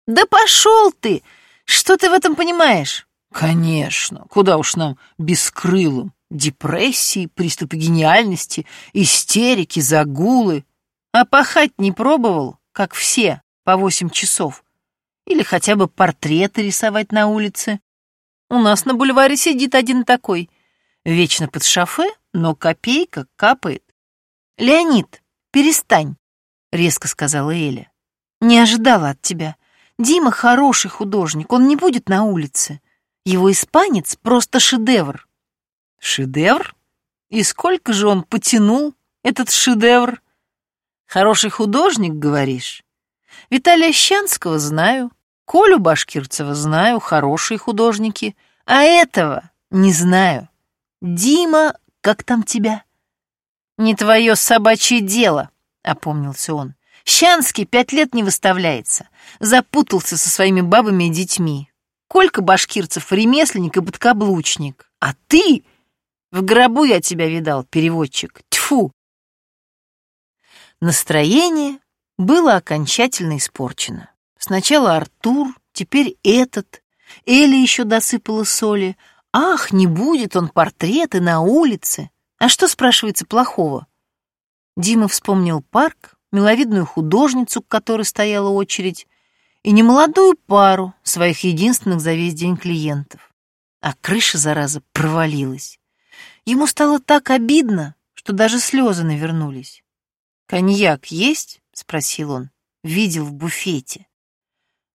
Да пошел ты! Что ты в этом понимаешь? Конечно, куда уж нам бескрылым. Депрессии, приступы гениальности, истерики, загулы. А пахать не пробовал, как все, по восемь часов. Или хотя бы портреты рисовать на улице. У нас на бульваре сидит один такой. Вечно под шофе, но копейка капает. «Леонид, перестань», — резко сказала Эля. «Не ожидала от тебя. Дима хороший художник, он не будет на улице. Его испанец просто шедевр». «Шедевр? И сколько же он потянул, этот шедевр?» «Хороший художник, говоришь?» «Виталия Щанского знаю. Колю Башкирцева знаю, хорошие художники, а этого не знаю. Дима, как там тебя? Не твое собачье дело, опомнился он. Щанский пять лет не выставляется. Запутался со своими бабами и детьми. Колька Башкирцев — ремесленник и подкаблучник. А ты... В гробу я тебя видал, переводчик. Тьфу! Настроение было окончательно испорчено. Сначала Артур, теперь этот. Элли еще досыпала соли. Ах, не будет он портреты на улице. А что, спрашивается, плохого? Дима вспомнил парк, миловидную художницу, к которой стояла очередь, и немолодую пару своих единственных за весь день клиентов. А крыша, зараза, провалилась. Ему стало так обидно, что даже слезы навернулись. «Коньяк есть?» — спросил он. «Видел в буфете».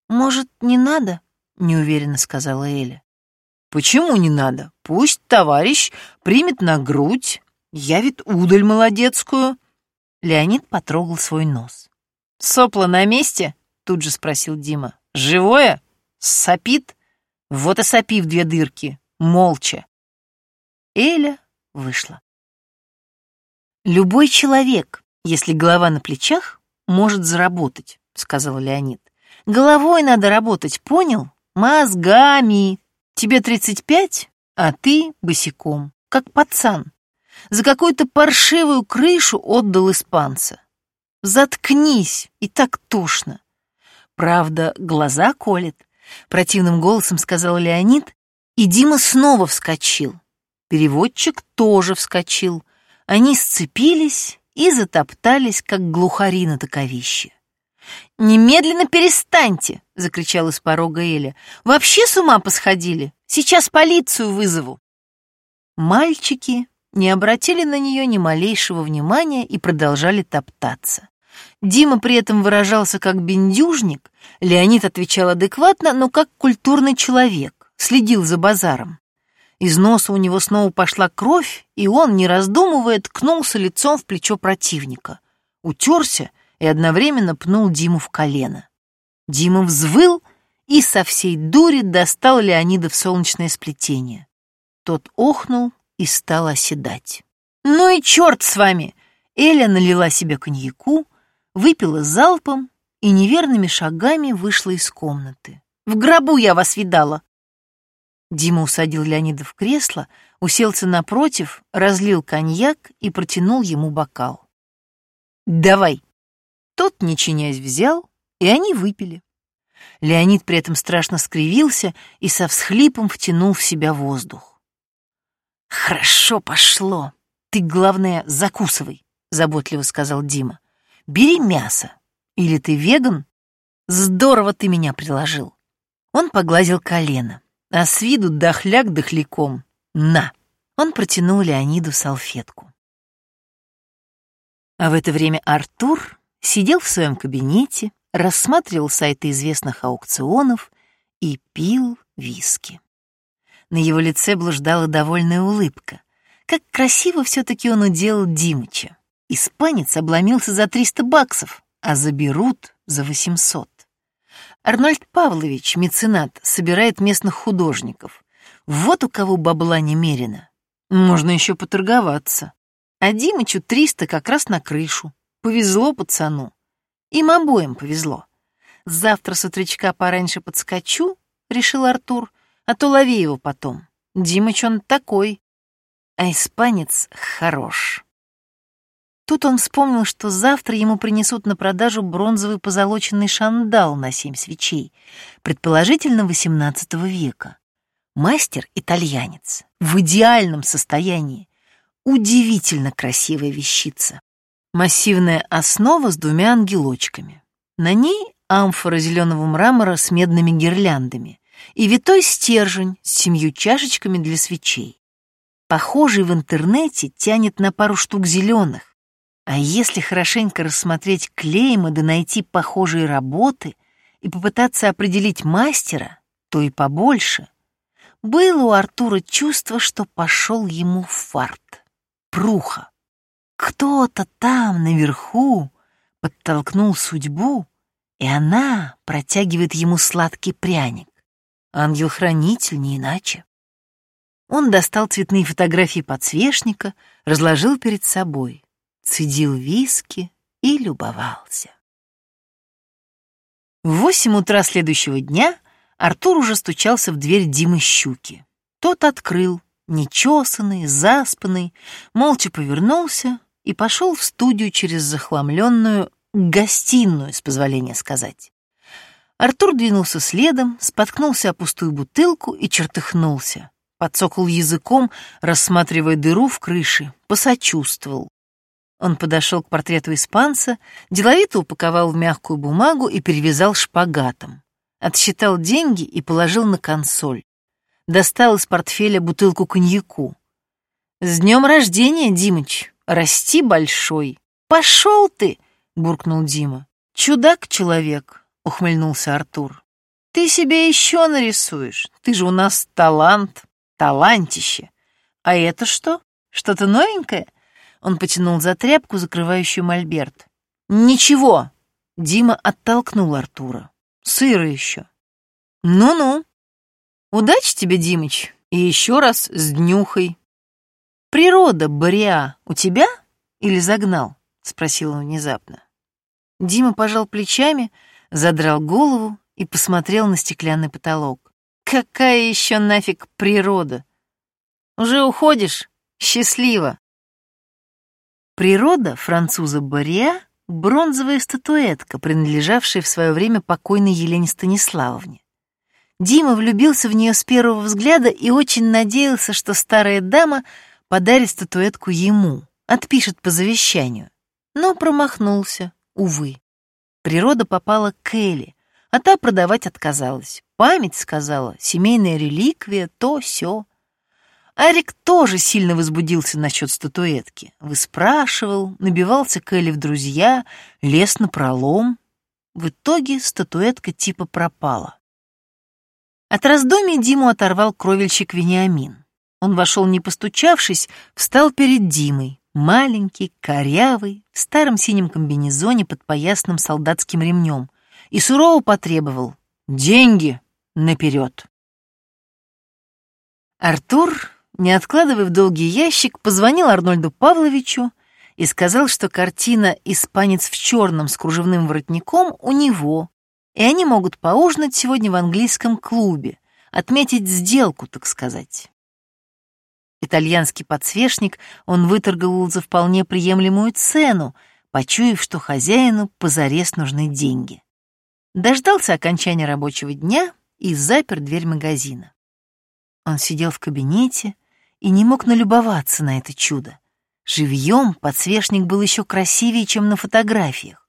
«Может, не надо?» — неуверенно сказала Эля. «Почему не надо? Пусть товарищ примет на грудь, явит удаль молодецкую». Леонид потрогал свой нос. «Сопло на месте?» — тут же спросил Дима. «Живое? Сопит? Вот и сопи в две дырки, молча». Эля вышла. «Любой человек, если голова на плечах, может заработать», — сказал Леонид. «Головой надо работать, понял? Мозгами. Тебе 35, а ты босиком, как пацан. За какую-то паршивую крышу отдал испанца. Заткнись, и так тошно. Правда, глаза колет, противным голосом сказал Леонид, и Дима снова вскочил. Переводчик тоже вскочил. Они сцепились и затоптались, как глухари на таковище. «Немедленно перестаньте!» — закричал из порога Эля. «Вообще с ума посходили! Сейчас полицию вызову!» Мальчики не обратили на нее ни малейшего внимания и продолжали топтаться. Дима при этом выражался как бендюжник, Леонид отвечал адекватно, но как культурный человек, следил за базаром. Из носа у него снова пошла кровь, и он, не раздумывая, ткнулся лицом в плечо противника. Утерся и одновременно пнул Диму в колено. Дима взвыл и со всей дури достал Леонида в солнечное сплетение. Тот охнул и стал оседать. «Ну и черт с вами!» Эля налила себе коньяку, выпила залпом и неверными шагами вышла из комнаты. «В гробу я вас видала!» Дима усадил Леонида в кресло, уселся напротив, разлил коньяк и протянул ему бокал. «Давай!» Тот, не чинясь, взял, и они выпили. Леонид при этом страшно скривился и со всхлипом втянул в себя воздух. «Хорошо пошло. Ты, главное, закусывай», — заботливо сказал Дима. «Бери мясо. Или ты веган? Здорово ты меня приложил». Он погладил колено, а с виду дохляк дохляком. «На!» Он протянул Леониду салфетку. А в это время Артур сидел в своем кабинете, рассматривал сайты известных аукционов и пил виски. На его лице блуждала довольная улыбка. Как красиво все-таки он уделал Димыча. Испанец обломился за 300 баксов, а заберут за 800. Арнольд Павлович, меценат, собирает местных художников. Вот у кого бабла немерено. Можно еще поторговаться. А Димычу 300 как раз на крышу. Повезло пацану. Им обоим повезло. Завтра с утречка пораньше подскочу, решил Артур, а то лови его потом. Димыч он такой, а испанец хорош. Тут он вспомнил, что завтра ему принесут на продажу бронзовый позолоченный шандал на семь свечей, предположительно XVIII века. Мастер-итальянец, в идеальном состоянии. Удивительно красивая вещица. Массивная основа с двумя ангелочками. На ней амфора зеленого мрамора с медными гирляндами и витой стержень с семью чашечками для свечей. Похожий в интернете тянет на пару штук зеленых. А если хорошенько рассмотреть клеймы да найти похожие работы и попытаться определить мастера, то и побольше. Было у Артура чувство, что пошел ему фарт. Пруха. Кто-то там, наверху, подтолкнул судьбу и она протягивает ему сладкий пряник. Ангел-хранитель не иначе. Он достал цветные фотографии подсвечника, разложил перед собой, цедил виски и любовался. В восемь утра следующего дня Артур уже стучался в дверь Димы Щуки. Тот открыл, нечесанный, заспанный, молча повернулся и пошел в студию через захламленную гостиную, с позволения сказать. Артур двинулся следом, споткнулся о пустую бутылку и чертыхнулся. Подсокал языком, рассматривая дыру в крыше, посочувствовал. Он подошел к портрету испанца, деловито упаковал в мягкую бумагу и перевязал шпагатом. Отсчитал деньги и положил на консоль. Достал из портфеля бутылку коньяку. «С днем рождения, Димыч! Расти большой!» «Пошел ты!» — буркнул Дима. «Чудак-человек!» — ухмыльнулся Артур. «Ты себе еще нарисуешь. Ты же у нас талант, талантище. А это что? Что-то новенькое?» Он потянул за тряпку, закрывающую мольберт. «Ничего!» — Дима оттолкнул Артура. «Сыро еще». «Ну-ну. Удачи тебе, Димыч, и еще раз с днюхой». «Природа, Бориа, у тебя или загнал?» — спросил он внезапно. Дима пожал плечами, задрал голову и посмотрел на стеклянный потолок. «Какая еще нафиг природа? Уже уходишь? Счастливо!» Природа француза Бария — бронзовая статуэтка, принадлежавшая в свое время покойной Елене Станиславовне. Дима влюбился в нее с первого взгляда и очень надеялся, что старая дама подарит статуэтку ему, отпишет по завещанию. Но промахнулся, увы. Природа попала к Элли, а та продавать отказалась. Память сказала, семейная реликвия, то все. Арик тоже сильно возбудился насчет статуэтки. Выспрашивал, набивался к Элли в друзья, лез на пролом. В итоге статуэтка типа пропала. От раздумий Диму оторвал кровельщик Вениамин. Он вошел не постучавшись, встал перед Димой, маленький, корявый, в старом синем комбинезоне под поясным солдатским ремнем, и сурово потребовал «Деньги наперед!». Артур не откладывая в долгий ящик, позвонил Арнольду Павловичу и сказал, что картина «Испанец в черном с кружевным воротником» у него, и они могут поужинать сегодня в английском клубе, отметить сделку, так сказать. Итальянский подсвечник он выторговал за вполне приемлемую цену, почуяв, что хозяину позарез нужны деньги. Дождался окончания рабочего дня и запер дверь магазина. Он сидел в кабинете, и не мог налюбоваться на это чудо. Живьем подсвечник был еще красивее, чем на фотографиях.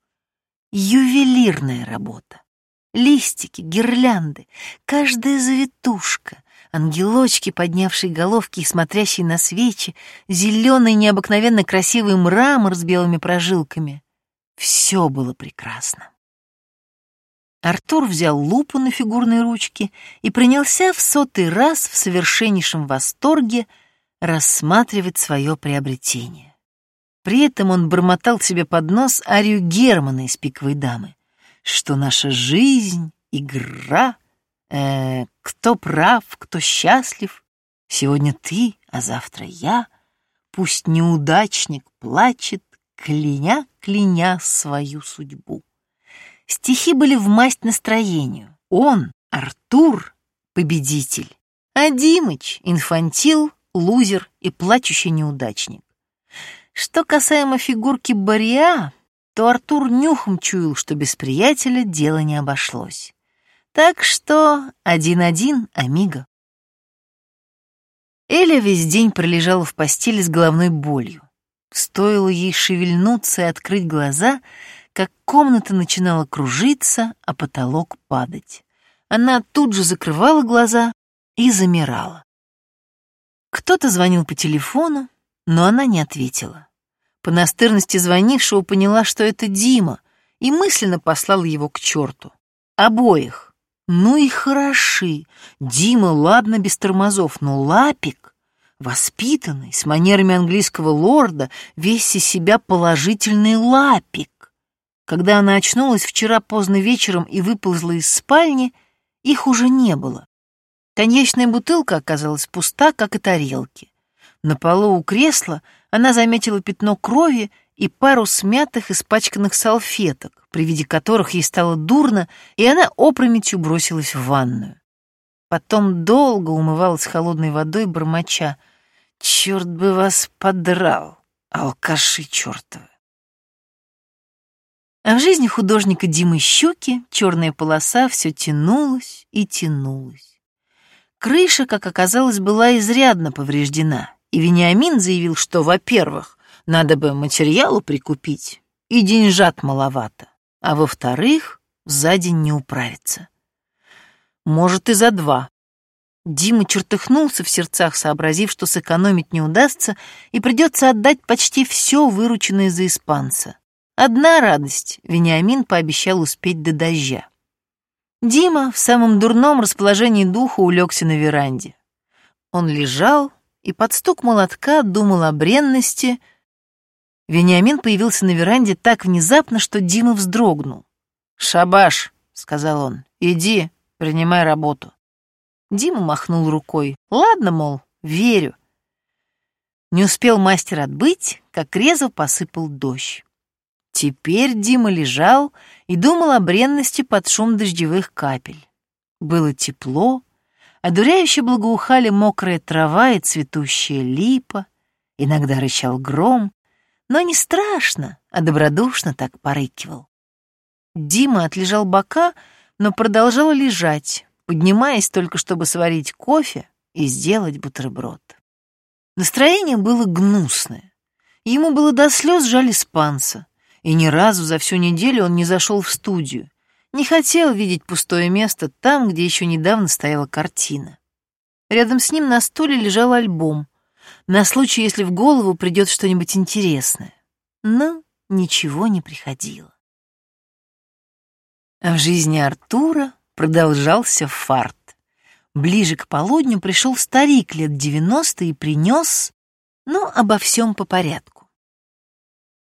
Ювелирная работа. Листики, гирлянды, каждая завитушка, ангелочки, поднявшие головки и смотрящие на свечи, зеленый необыкновенно красивый мрамор с белыми прожилками. Все было прекрасно. Артур взял лупу на фигурной ручке и принялся в сотый раз в совершеннейшем восторге рассматривать свое приобретение. При этом он бормотал себе под нос арию Германа из «Пиковой дамы», что наша жизнь — игра, э, кто прав, кто счастлив, сегодня ты, а завтра я, пусть неудачник плачет, кляня-кляня свою судьбу. Стихи были в масть настроению. Он, Артур, победитель, а Димыч — инфантил, лузер и плачущий неудачник. Что касаемо фигурки Бариа, то Артур нюхом чуял, что без приятеля дело не обошлось. Так что один-один, амиго. Эля весь день пролежала в постели с головной болью. Стоило ей шевельнуться и открыть глаза, как комната начинала кружиться, а потолок падать. Она тут же закрывала глаза и замирала. Кто-то звонил по телефону, но она не ответила. По настырности звонившего поняла, что это Дима, и мысленно послала его к черту. Обоих. Ну и хороши. Дима, ладно, без тормозов, но лапик, воспитанный, с манерами английского лорда, весь из себя положительный лапик. Когда она очнулась вчера поздно вечером и выползла из спальни, их уже не было. Конечная бутылка оказалась пуста, как и тарелки. На полу у кресла она заметила пятно крови и пару смятых, испачканных салфеток, при виде которых ей стало дурно, и она опрометью бросилась в ванную. Потом долго умывалась холодной водой, бормоча. «Черт бы вас подрал, алкаши чертовы!» А в жизни художника Димы Щуки черная полоса все тянулась и тянулась. Крыша, как оказалось, была изрядно повреждена, и Вениамин заявил, что, во-первых, надо бы материалу прикупить, и деньжат маловато, а во-вторых, за день не управиться. Может, и за два. Дима чертыхнулся в сердцах, сообразив, что сэкономить не удастся, и придется отдать почти все вырученное за испанца. Одна радость — Вениамин пообещал успеть до дождя. Дима в самом дурном расположении духа улегся на веранде. Он лежал и под стук молотка думал о бренности. Вениамин появился на веранде так внезапно, что Дима вздрогнул. «Шабаш», — сказал он, — «иди, принимай работу». Дима махнул рукой. «Ладно, мол, верю». Не успел мастер отбыть, как резво посыпал дождь. Теперь Дима лежал и думал о бренности под шум дождевых капель. Было тепло, одуряюще благоухали мокрая трава и цветущая липа, иногда рычал гром, но не страшно, а добродушно так порыкивал. Дима отлежал бока, но продолжал лежать, поднимаясь только чтобы сварить кофе и сделать бутерброд. Настроение было гнусное. Ему было до слез жаль испанца, и ни разу за всю неделю он не зашел в студию, не хотел видеть пустое место там, где еще недавно стояла картина. Рядом с ним на стуле лежал альбом, на случай, если в голову придет что-нибудь интересное. Но ничего не приходило. А в жизни Артура продолжался фарт. Ближе к полудню пришел старик лет девяносто и принес, ну, обо всем по порядку.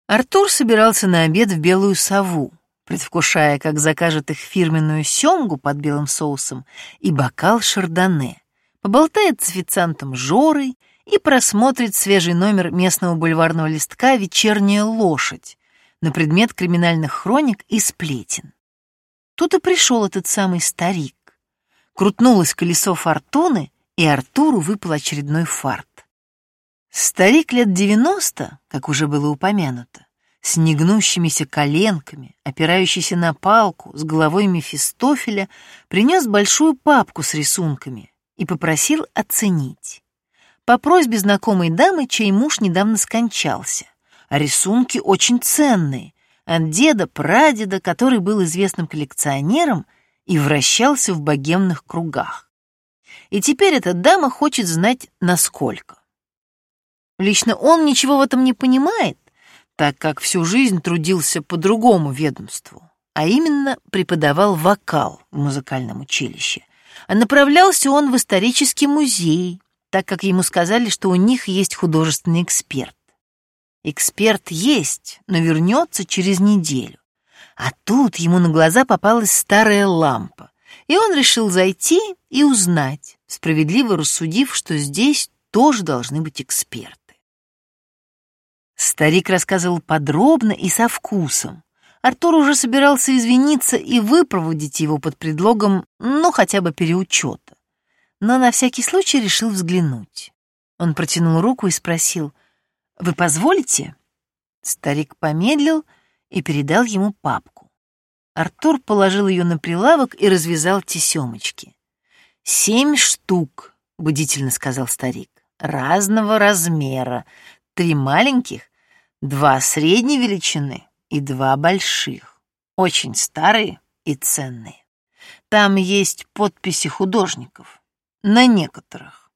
Артур собирался на обед в белую сову, предвкушая, как закажет их фирменную семгу под белым соусом и бокал шардоне, поболтает с официантом Жорой и просмотрит свежий номер местного бульварного листка «Вечерняя лошадь» на предмет криминальных хроник и сплетен. Тут и пришел этот самый старик. Крутнулось колесо фортуны, и Артуру выпал очередной фарт. Старик лет девяносто, как уже было упомянуто, с негнущимися коленками, опирающийся на палку, с головой Мефистофеля, принес большую папку с рисунками и попросил оценить. По просьбе знакомой дамы, чей муж недавно скончался. А рисунки очень ценные, от деда-прадеда, который был известным коллекционером и вращался в богемных кругах. И теперь эта дама хочет знать, насколько. Лично он ничего в этом не понимает, так как всю жизнь трудился по другому ведомству, а именно преподавал вокал в музыкальном училище. А направлялся он в исторический музей, так как ему сказали, что у них есть художественный эксперт. Эксперт есть, но вернется через неделю. А тут ему на глаза попалась старая лампа, и он решил зайти и узнать, справедливо рассудив, что здесь тоже должны быть эксперты. Старик рассказывал подробно и со вкусом. Артур уже собирался извиниться и выпроводить его под предлогом, ну, хотя бы переучета. Но на всякий случай решил взглянуть. Он протянул руку и спросил, «Вы позволите?» Старик помедлил и передал ему папку. Артур положил ее на прилавок и развязал тесемочки. «Семь штук», — будительно сказал старик, — «разного размера, три маленьких, два средней величины и два больших, очень старые и ценные. Там есть подписи художников, на некоторых.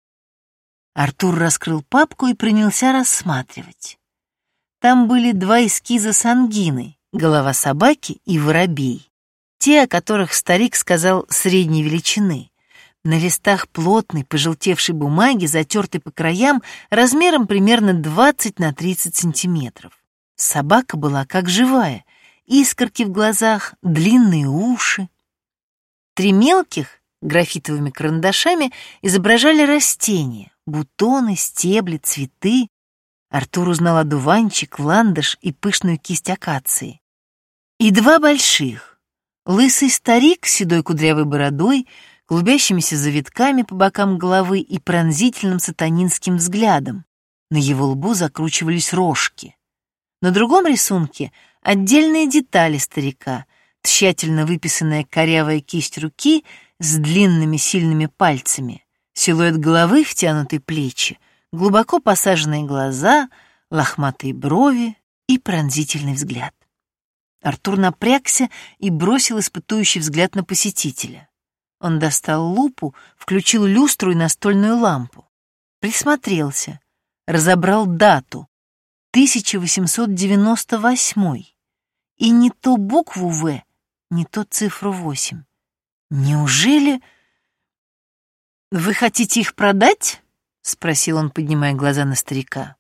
Артур раскрыл папку и принялся рассматривать. Там были два эскиза с ангиной, голова собаки и воробей, те, о которых старик сказал средней величины, на листах плотной, пожелтевшей бумаги, затертой по краям, размером примерно 20 на 30 сантиметров. Собака была как живая, искорки в глазах, длинные уши. Три мелких графитовыми карандашами изображали растения, бутоны, стебли, цветы. Артур узнал одуванчик, ландыш и пышную кисть акации. И два больших. Лысый старик с седой кудрявой бородой, клубящимися завитками по бокам головы и пронзительным сатанинским взглядом. На его лбу закручивались рожки. На другом рисунке отдельные детали старика, тщательно выписанная корявая кисть руки с длинными сильными пальцами, силуэт головы, втянутые плечи, глубоко посаженные глаза, лохматые брови и пронзительный взгляд. Артур напрягся и бросил испытующий взгляд на посетителя. Он достал лупу, включил люстру и настольную лампу. Присмотрелся, разобрал дату 1898 и не то букву «В», не то цифру 8. Неужели... «Вы хотите их продать?» — спросил он, поднимая глаза на старика.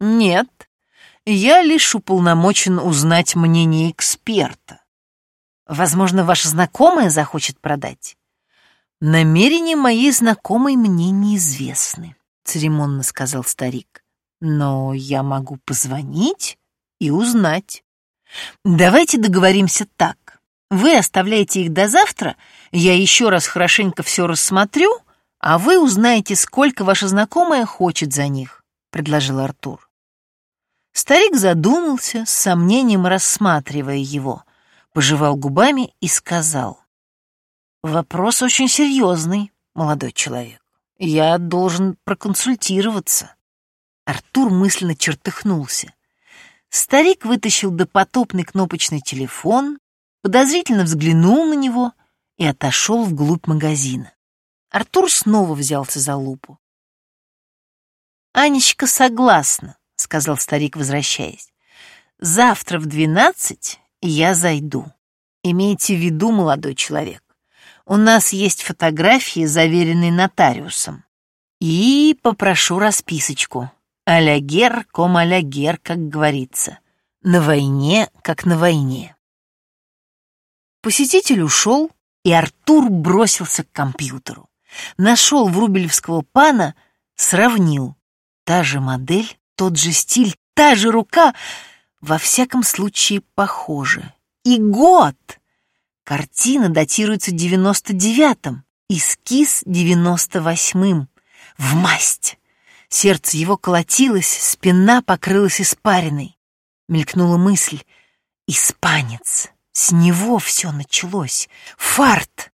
«Нет, я лишь уполномочен узнать мнение эксперта. Возможно, ваша знакомая захочет продать. Намерения моей знакомой мне неизвестны, церемонно сказал старик. Но я могу позвонить и узнать. Давайте договоримся так. Вы оставляете их до завтра, я еще раз хорошенько все рассмотрю, а вы узнаете, сколько ваша знакомая хочет за них, предложил Артур. Старик задумался, с сомнением рассматривая его, пожевал губами и сказал. «Вопрос очень серьезный, молодой человек. Я должен проконсультироваться». Артур мысленно чертыхнулся. Старик вытащил допотопный кнопочный телефон, подозрительно взглянул на него и отошел вглубь магазина. Артур снова взялся за лупу. «Анечка согласна», — сказал старик, возвращаясь. «Завтра в двенадцать я зайду. Имейте в виду, молодой человек, у нас есть фотографии, заверенные нотариусом. И попрошу расписочку. Алягер, ком алягер, как говорится. На войне, как на войне. Посетитель ушел, и Артур бросился к компьютеру. Нашел врубелевского пана, сравнил. Та же модель, тот же стиль, та же рука, во всяком случае похоже. И год! Картина датируется 99-м, эскиз 98-м. В масть! Сердце его колотилось, спина покрылась испариной. Мелькнула мысль. Испанец. С него все началось. Фарт!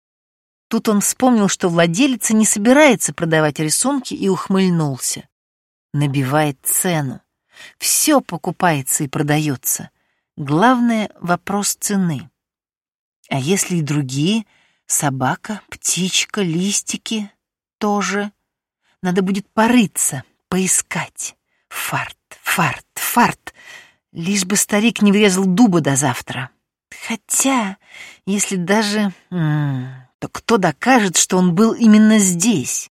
Тут он вспомнил, что владелица не собирается продавать рисунки и ухмыльнулся. Набивает цену. Все покупается и продается. Главное — вопрос цены. А если и другие? Собака, птичка, листики тоже. Надо будет порыться, поискать. Фарт, фарт, фарт. Лишь бы старик не врезал дуба до завтра. Хотя, если даже... то кто докажет, что он был именно здесь?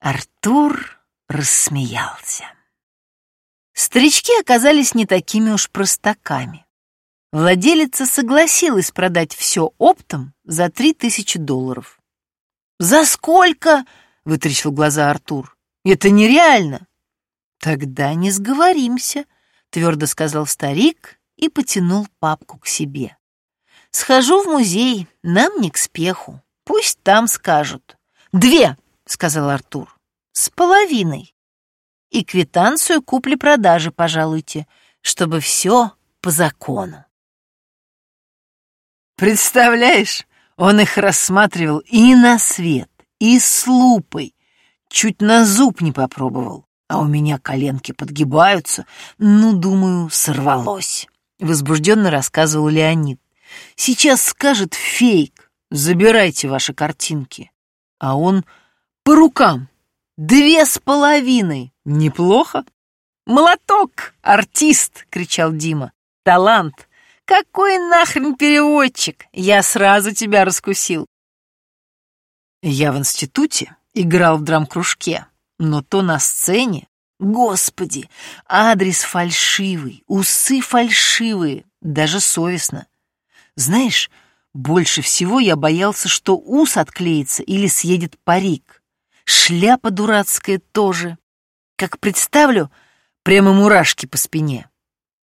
Артур рассмеялся. Старички оказались не такими уж простаками. Владелица согласилась продать все оптом за три тысячи долларов. «За сколько?» — вытрящил глаза Артур. «Это нереально!» «Тогда не сговоримся», — твердо сказал старик и потянул папку к себе. «Схожу в музей, нам не к спеху. Пусть там скажут». «Две!» — сказал Артур. «С половиной. И квитанцию купли-продажи, пожалуйте, чтобы все по закону». Представляешь, он их рассматривал и на свет, и с лупой. Чуть на зуб не попробовал, а у меня коленки подгибаются. Ну, думаю, сорвалось. Возбужденно рассказывал Леонид. Сейчас скажет фейк, забирайте ваши картинки. А он по рукам. Две с половиной. Неплохо. «Молоток! Артист!» — кричал Дима. «Талант! Какой нахрен переводчик? Я сразу тебя раскусил. Я в институте играл в драм-кружке, но то на сцене. Господи, адрес фальшивый, усы фальшивые. даже совестно. Знаешь, больше всего я боялся, что ус отклеится или съедет парик. Шляпа дурацкая тоже. Как представлю, прямо мурашки по спине.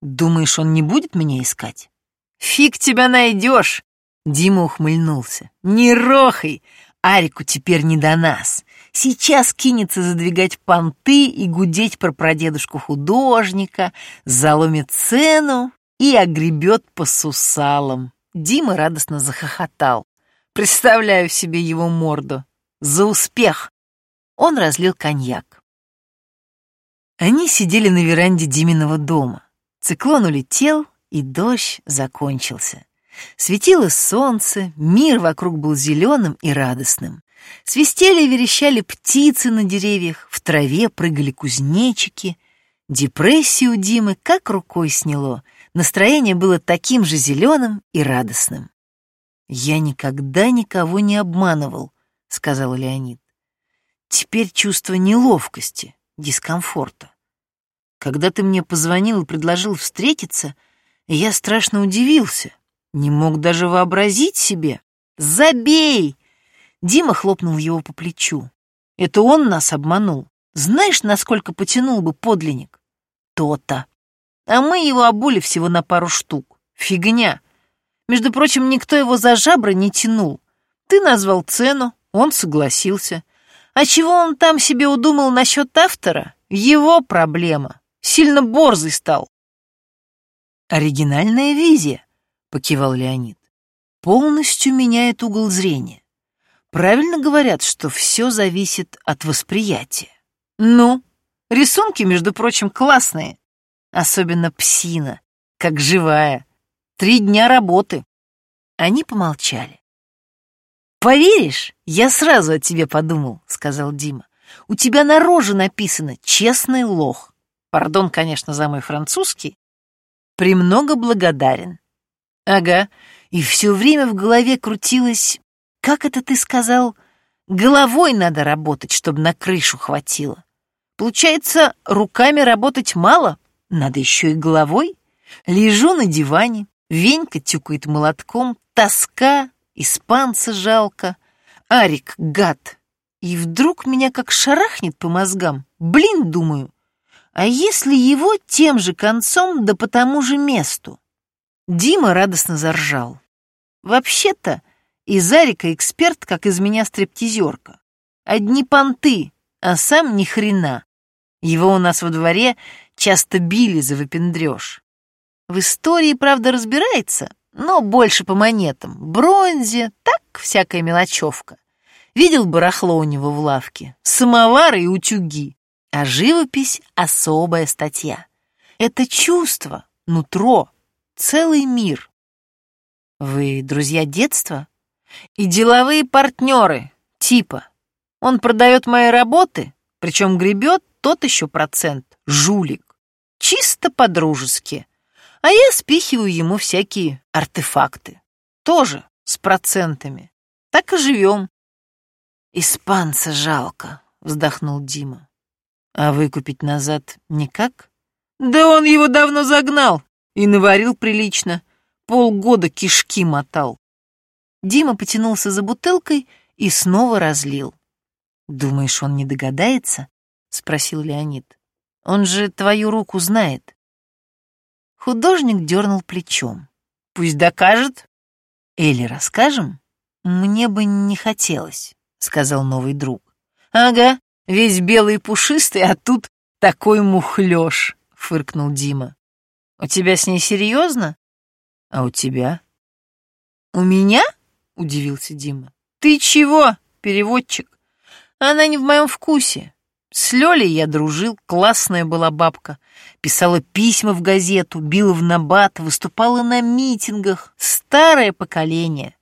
Думаешь, он не будет меня искать? Фиг тебя найдешь! Дима ухмыльнулся. Не рохай! Арику теперь не до нас. Сейчас кинется задвигать понты и гудеть про прадедушку художника, заломит цену и огребет по сусалам. Дима радостно захохотал. Представляю себе его морду. За успех! Он разлил коньяк. Они сидели на веранде Диминого дома. Циклон улетел, и дождь закончился. Светило солнце, мир вокруг был зеленым и радостным. Свистели и верещали птицы на деревьях, в траве прыгали кузнечики. Депрессию Димы как рукой сняло, настроение было таким же зеленым и радостным. «Я никогда никого не обманывал», — сказал Леонид. «Теперь чувство неловкости, дискомфорта. Когда ты мне позвонил и предложил встретиться, я страшно удивился, не мог даже вообразить себе. «Забей!» Дима хлопнул его по плечу. «Это он нас обманул. Знаешь, насколько потянул бы подлинник?» «То-то. А мы его обули всего на пару штук. Фигня. Между прочим, никто его за жабры не тянул. Ты назвал цену, он согласился. А чего он там себе удумал насчет автора? Его проблема. Сильно борзый стал. Оригинальная визия, покивал Леонид. Полностью меняет угол зрения. Правильно говорят, что все зависит от восприятия. Ну, рисунки, между прочим, классные. Особенно псина, как живая. Три дня работы. Они помолчали. «Поверишь, я сразу о тебе подумал», — сказал Дима. «У тебя на роже написано «честный лох». Пардон, конечно, за мой французский. Премного благодарен. Ага, и все время в голове крутилось... Как это ты сказал? Головой надо работать, чтобы на крышу хватило. Получается, руками работать мало, надо еще и головой. Лежу на диване, Венька тюкает молотком, тоска, испанца жалко. Арик, гад. И вдруг меня как шарахнет по мозгам. Блин, думаю, а если его тем же концом, да по тому же месту? Дима радостно заржал. Вообще-то, из Арика эксперт, как из меня стриптизерка. Одни понты, а сам ни хрена. Его у нас во дворе часто били за выпендрёж. В истории, правда, разбирается, но больше по монетам. Бронзе, так, всякая мелочевка. Видел барахло у него в лавке? Самовары и утюги. А живопись — особая статья. Это чувство, нутро, целый мир. Вы друзья детства? И деловые партнеры, типа. Он продает мои работы, причем гребет тот еще процент, жулик. Чисто по-дружески. А я спихиваю ему всякие артефакты. Тоже с процентами. Так и живем. Испанца жалко, вздохнул Дима. А выкупить назад никак? Да он его давно загнал и наварил прилично. Полгода кишки мотал. Дима потянулся за бутылкой и снова разлил. «Думаешь, он не догадается?» — спросил Леонид. «Он же твою руку знает». Художник дернул плечом. «Пусть докажет». «Элли, расскажем?» «Мне бы не хотелось», — сказал новый друг. «Ага, Весь белый и пушистый, а тут такой мухлёж, фыркнул Дима. У тебя с ней серьезно? А у тебя? У меня? Удивился Дима. Ты чего, переводчик? Она не в моем вкусе. С Лёлей я дружил, классная была бабка. Писала письма в газету, била в набат, выступала на митингах. Старое поколение.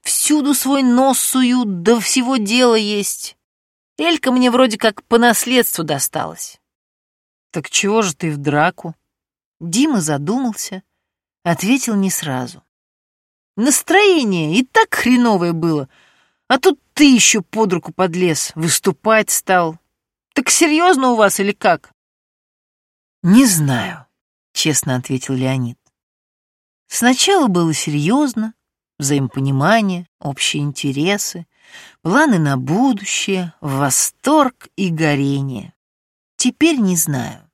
Всюду свой нос суют, да всего дела есть. Элька мне вроде как по наследству досталась. Так чего же ты в драку? Дима задумался, ответил не сразу. Настроение и так хреновое было, а тут ты еще под руку подлез, выступать стал. Так серьезно у вас или как? Не знаю, честно ответил Леонид. Сначала было серьезно, взаимопонимание, общие интересы, планы на будущее, восторг и горение. Теперь не знаю.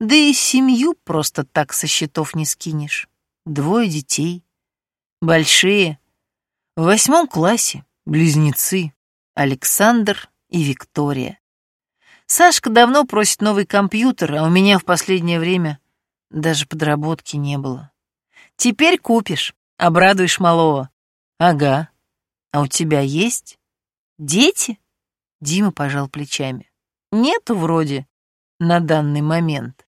Да и семью просто так со счетов не скинешь. Двое детей. Большие. В восьмом классе. Близнецы. Александр и Виктория. Сашка давно просит новый компьютер, а у меня в последнее время даже подработки не было. Теперь купишь, обрадуешь малого. Ага. А у тебя есть? Дети? Дима пожал плечами. Нету вроде на данный момент.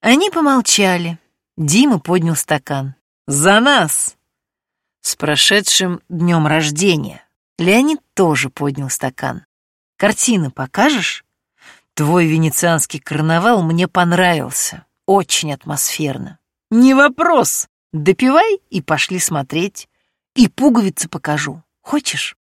Они помолчали. Дима поднял стакан. «За нас!» С прошедшим днем рождения. Леонид тоже поднял стакан. «Картины покажешь?» «Твой венецианский карнавал мне понравился. Очень атмосферно». «Не вопрос. Допивай и пошли смотреть. И пуговицы покажу. Хочешь?»